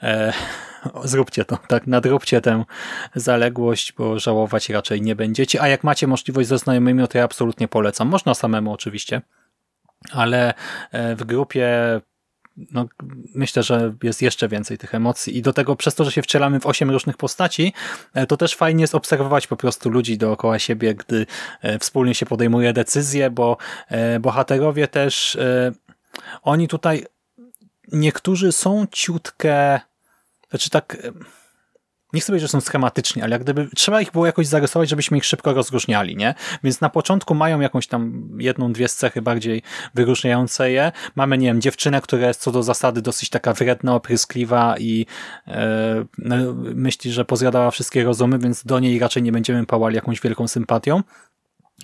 e, zróbcie to, tak, nadróbcie tę zaległość, bo żałować raczej nie będziecie, a jak macie możliwość ze znajomymi, to ja absolutnie polecam. Można samemu oczywiście, ale e, w grupie no, myślę, że jest jeszcze więcej tych emocji i do tego przez to, że się wcielamy w osiem różnych postaci, e, to też fajnie jest obserwować po prostu ludzi dookoła siebie, gdy e, wspólnie się podejmuje decyzje, bo e, bohaterowie też oni tutaj niektórzy są ciutkę znaczy tak nie chcę powiedzieć, że są schematyczni, ale jak gdyby trzeba ich było jakoś zarysować, żebyśmy ich szybko rozróżniali, nie? Więc na początku mają jakąś tam jedną, dwie cechy bardziej wyróżniające je. Mamy, nie wiem, dziewczynę, która jest co do zasady dosyć taka wredna, opryskliwa i e, no, myśli, że pozjadała wszystkie rozumy, więc do niej raczej nie będziemy pałali jakąś wielką sympatią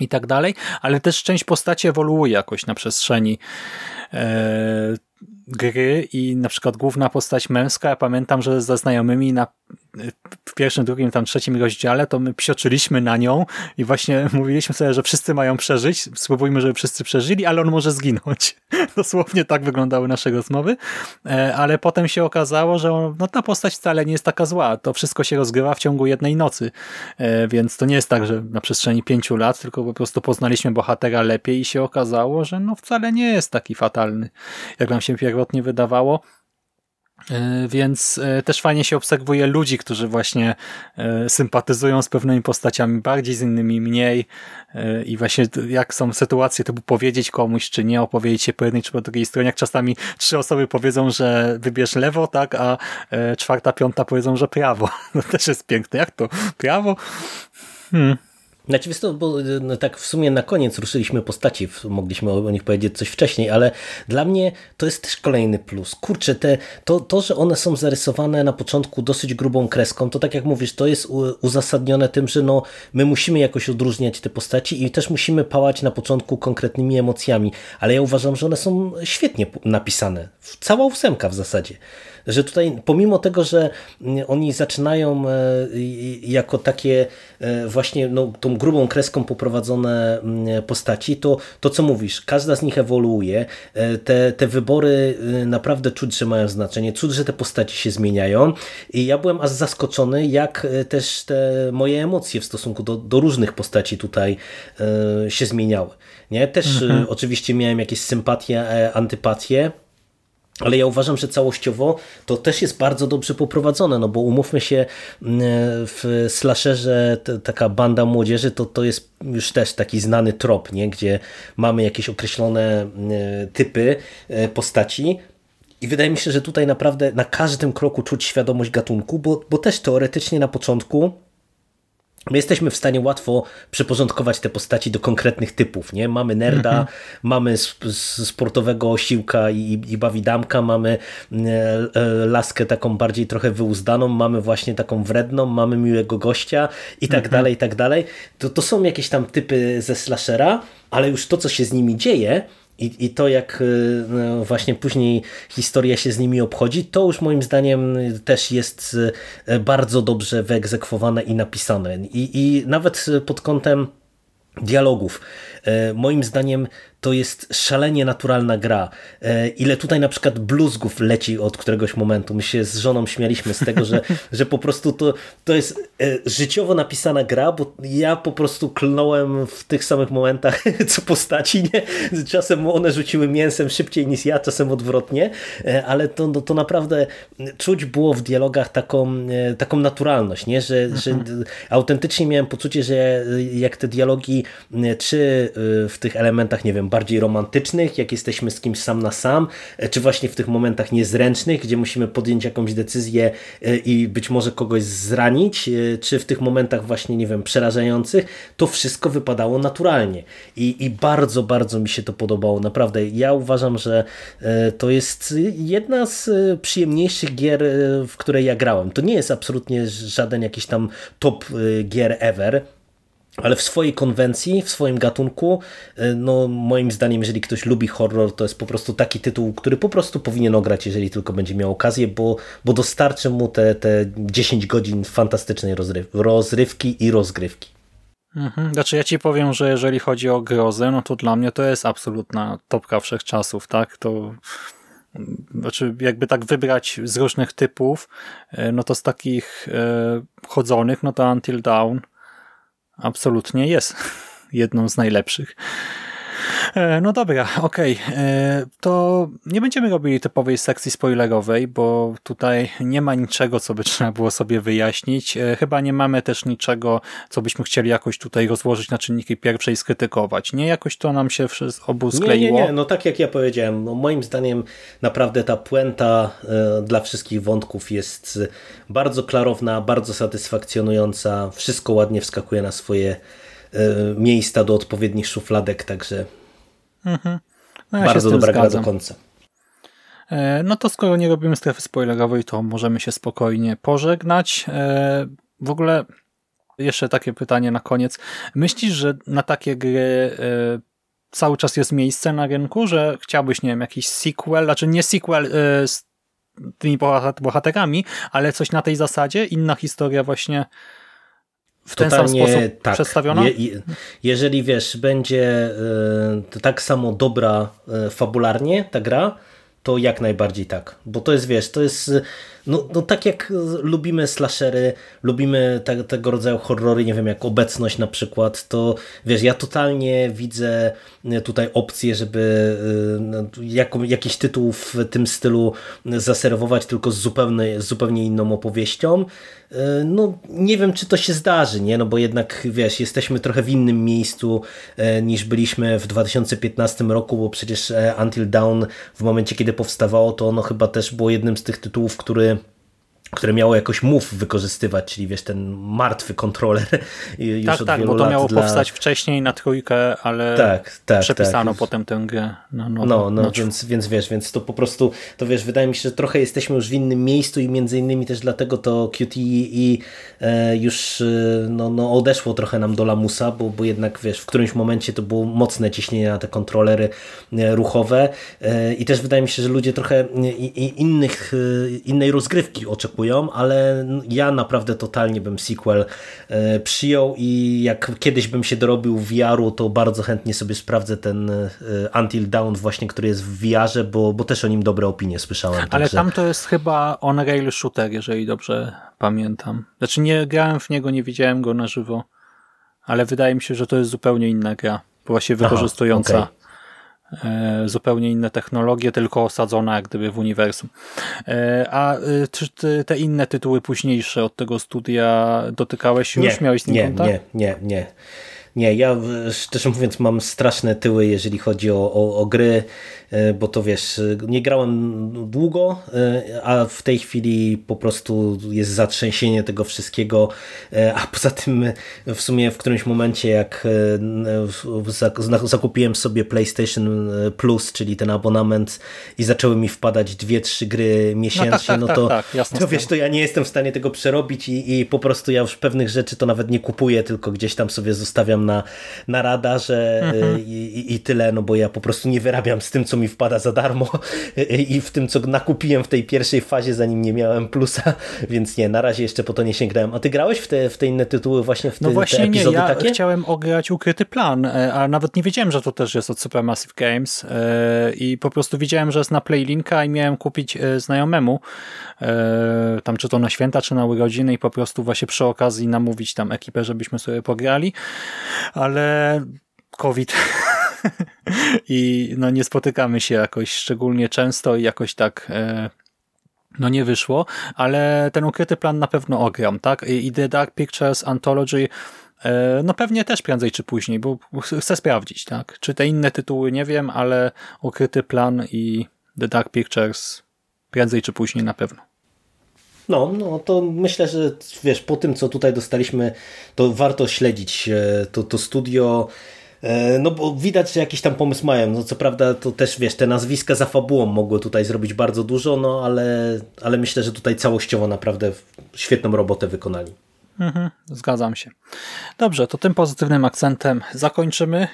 i tak dalej, ale też część postaci ewoluuje jakoś na przestrzeni e, gry i na przykład główna postać męska, ja pamiętam, że ze znajomymi na, w pierwszym, drugim, tam trzecim rozdziale to my psioczyliśmy na nią i właśnie mówiliśmy sobie, że wszyscy mają przeżyć, spróbujmy, żeby wszyscy przeżyli, ale on może zginąć. Dosłownie tak wyglądały nasze rozmowy, e, ale potem się okazało, że on, no, ta postać wcale nie jest taka zła, to wszystko się rozgrywa w ciągu jednej nocy, e, więc to nie jest tak, że na przestrzeni pięciu lat, tylko po prostu poznaliśmy bohatera lepiej i się okazało, że no wcale nie jest taki fatalny, jak nam się pierwotnie pierwotnie wydawało. E, więc e, też fajnie się obserwuje ludzi, którzy właśnie e, sympatyzują z pewnymi postaciami bardziej, z innymi mniej i właśnie jak są sytuacje typu powiedzieć komuś, czy nie, opowiedzieć się po jednej czy po drugiej stronie, jak czasami trzy osoby powiedzą, że wybierz lewo, tak, a czwarta, piąta powiedzą, że prawo. To też jest piękne. Jak to? Prawo? Hmm. Znaczy, wiesz bo no, tak w sumie na koniec ruszyliśmy postaci, mogliśmy o nich powiedzieć coś wcześniej, ale dla mnie to jest też kolejny plus. Kurczę, te, to, to, że one są zarysowane na początku dosyć grubą kreską, to tak jak mówisz, to jest uzasadnione tym, że no, my musimy jakoś odróżniać te postaci i też musimy pałać na początku konkretnymi emocjami, ale ja uważam, że one są świetnie napisane. Cała ósemka w zasadzie że tutaj pomimo tego, że oni zaczynają e, jako takie e, właśnie no, tą grubą kreską poprowadzone mm, postaci, to to co mówisz, każda z nich ewoluuje, e, te, te wybory naprawdę czuć, że mają znaczenie, czuć, że te postaci się zmieniają i ja byłem aż zaskoczony, jak też te moje emocje w stosunku do, do różnych postaci tutaj się zmieniały. Nie? Też mhm. oczywiście miałem jakieś sympatie, antypatie, ale ja uważam, że całościowo to też jest bardzo dobrze poprowadzone, no bo umówmy się, mm, w slasherze taka banda młodzieży to, to jest już też taki znany trop, nie? gdzie mamy jakieś określone mm, typy e, postaci, i wydaje mi się, że tutaj naprawdę na każdym kroku czuć świadomość gatunku, bo, bo też teoretycznie na początku My jesteśmy w stanie łatwo przyporządkować te postaci do konkretnych typów. Nie? Mamy nerda, mm -hmm. mamy sportowego osiłka i, i bawidamka, mamy e, e, laskę taką bardziej trochę wyuzdaną, mamy właśnie taką wredną, mamy miłego gościa i tak mm -hmm. dalej, i tak dalej. To, to są jakieś tam typy ze slashera, ale już to, co się z nimi dzieje, i, I to, jak y, no, właśnie później historia się z nimi obchodzi, to już moim zdaniem też jest y, bardzo dobrze wyegzekwowane i napisane. I, i nawet pod kątem dialogów. Y, moim zdaniem to jest szalenie naturalna gra. E, ile tutaj na przykład bluzgów leci od któregoś momentu. My się z żoną śmialiśmy z tego, że, że po prostu to, to jest e, życiowo napisana gra, bo ja po prostu klnąłem w tych samych momentach co postaci. Nie? Czasem one rzuciły mięsem szybciej niż ja, czasem odwrotnie, e, ale to, no, to naprawdę czuć było w dialogach taką, taką naturalność, nie? Że, mhm. że autentycznie miałem poczucie, że jak te dialogi czy w tych elementach, nie wiem, bardziej romantycznych, jak jesteśmy z kimś sam na sam, e, czy właśnie w tych momentach niezręcznych, gdzie musimy podjąć jakąś decyzję e, i być może kogoś zranić, e, czy w tych momentach właśnie, nie wiem, przerażających, to wszystko wypadało naturalnie. I, i bardzo, bardzo mi się to podobało. Naprawdę, ja uważam, że to jest jedna z przyjemniejszych gier, w której ja grałem. To nie jest absolutnie żaden jakiś tam top gier ever, ale w swojej konwencji, w swoim gatunku, y, no moim zdaniem, jeżeli ktoś lubi horror, to jest po prostu taki tytuł, który po prostu powinien ograć, jeżeli tylko będzie miał okazję, bo, bo dostarczy mu te, te 10 godzin fantastycznej rozryw rozrywki i rozgrywki. Mhm. Znaczy ja ci powiem, że jeżeli chodzi o grozę, no to dla mnie to jest absolutna topka wszechczasów, tak? To znaczy jakby tak wybrać z różnych typów, y, no to z takich e, chodzonych, no to Until Dawn absolutnie jest jedną z najlepszych. E, no dobra, okej. Okay. E, to nie będziemy robili typowej sekcji spoilerowej, bo tutaj nie ma niczego, co by trzeba było sobie wyjaśnić. E, chyba nie mamy też niczego, co byśmy chcieli jakoś tutaj rozłożyć na czynniki pierwsze i skrytykować. Nie jakoś to nam się obu skleiło. Nie, nie, nie. No tak jak ja powiedziałem, no moim zdaniem naprawdę ta puenta dla wszystkich wątków jest bardzo klarowna, bardzo satysfakcjonująca. Wszystko ładnie wskakuje na swoje miejsca do odpowiednich szufladek, także Mhm. No ja Bardzo dobra gra do końca. E, no to skoro nie robimy strefy spoilerowej, to możemy się spokojnie pożegnać. E, w ogóle jeszcze takie pytanie na koniec. Myślisz, że na takie gry e, cały czas jest miejsce na rynku, że chciałbyś, nie wiem, jakiś sequel, znaczy nie sequel z tymi bohaterami, ale coś na tej zasadzie, inna historia właśnie w ten sam sposób tak. przedstawiona? Je, jeżeli wiesz, będzie y, tak samo dobra y, fabularnie ta gra, to jak najbardziej tak. Bo to jest, wiesz, to jest no, no tak jak lubimy slashery, lubimy te, tego rodzaju horrory, nie wiem, jak obecność na przykład, to wiesz, ja totalnie widzę tutaj opcję, żeby y, no, jakiś tytuł w tym stylu zaserwować tylko z zupełnie, z zupełnie inną opowieścią. Y, no nie wiem, czy to się zdarzy, nie? No bo jednak, wiesz, jesteśmy trochę w innym miejscu niż byliśmy w 2015 roku, bo przecież Until Dawn w momencie, kiedy powstawało, to ono chyba też było jednym z tych tytułów, który które miało jakoś move wykorzystywać, czyli wiesz, ten martwy kontroler już tak, od tak, bo to miało dla... powstać wcześniej na trójkę, ale tak, tak, przepisano tak. potem tę grę na nowo. No, no, na więc, więc wiesz, więc to po prostu, to wiesz, wydaje mi się, że trochę jesteśmy już w innym miejscu i między innymi też dlatego to QTE e, już e, no, no odeszło trochę nam do lamusa, bo, bo jednak wiesz, w którymś momencie to było mocne ciśnienie na te kontrolery e, ruchowe i też wydaje mi się, że ludzie trochę i, i innych, innej rozgrywki oczekują, ale ja naprawdę totalnie bym sequel e, przyjął i jak kiedyś bym się dorobił VR-u, to bardzo chętnie sobie sprawdzę ten e, Until Dawn właśnie, który jest w VR-ze, bo, bo też o nim dobre opinie słyszałem. Ale także... tam to jest chyba on-rail shooter, jeżeli dobrze pamiętam. Znaczy nie grałem w niego, nie widziałem go na żywo, ale wydaje mi się, że to jest zupełnie inna gra, właśnie wykorzystująca okay. E, zupełnie inne technologie, tylko osadzona jak gdyby w uniwersum. E, a e, czy te inne tytuły późniejsze od tego studia dotykałeś już? Nie, Miałeś z nim nie, kontakt? Nie, nie, nie. Nie, ja szczerze mówiąc mam straszne tyły, jeżeli chodzi o, o, o, gry, bo to wiesz, nie grałem długo, a w tej chwili po prostu jest zatrzęsienie tego wszystkiego, a poza tym w sumie w którymś momencie jak zakupiłem sobie PlayStation Plus, czyli ten abonament i zaczęły mi wpadać dwie, trzy gry miesięcznie, no, tak, tak, no to, tak, tak, jasne to wiesz, to ja nie jestem w stanie tego przerobić i, i po prostu ja już pewnych rzeczy to nawet nie kupuję, tylko gdzieś tam sobie zostawiam na, na radarze Mhm. i, i, tyle, no bo ja po prostu nie wyrabiam z tym, co mi wpada za darmo i w tym, co nakupiłem w tej pierwszej fazie, zanim nie miałem plusa, więc nie, na razie jeszcze po to nie sięgnąłem. A ty grałeś w te, w te inne tytuły właśnie w te, no właśnie te epizody nie, ja takie? chciałem ograć Ukryty Plan, e, a nawet nie wiedziałem, że to też jest od Supermassive Games e, i po prostu widziałem, że jest na Playlinka i miałem kupić e, znajomemu tam czy to na święta, czy na urodziny i po prostu właśnie przy okazji namówić tam ekipę, żebyśmy sobie pograli, ale COVID i no nie spotykamy się jakoś szczególnie często i jakoś tak no nie wyszło, ale ten ukryty plan na pewno ogram, tak? I The Dark Pictures Anthology no pewnie też prędzej czy później, bo chcę sprawdzić, tak? Czy te inne tytuły nie wiem, ale ukryty plan i The Dark Pictures prędzej czy później na pewno. No, no to myślę, że wiesz, po tym co tutaj dostaliśmy, to warto śledzić to, to studio. No bo widać, że jakiś tam pomysł mają. No co prawda to też wiesz, te nazwiska za fabułą mogły tutaj zrobić bardzo dużo, no ale, ale myślę, że tutaj całościowo naprawdę świetną robotę wykonali. Mhm, zgadzam się. Dobrze, to tym pozytywnym akcentem zakończymy.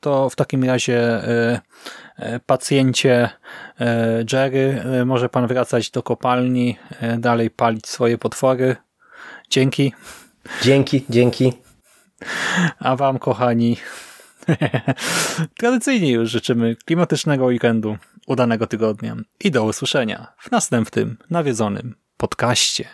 To w takim razie pacjencie Jerry, może pan wracać do kopalni, dalej palić swoje potwory. Dzięki. Dzięki, dzięki. A wam, kochani, tradycyjnie już życzymy klimatycznego weekendu, udanego tygodnia i do usłyszenia w następnym nawiedzonym podcaście.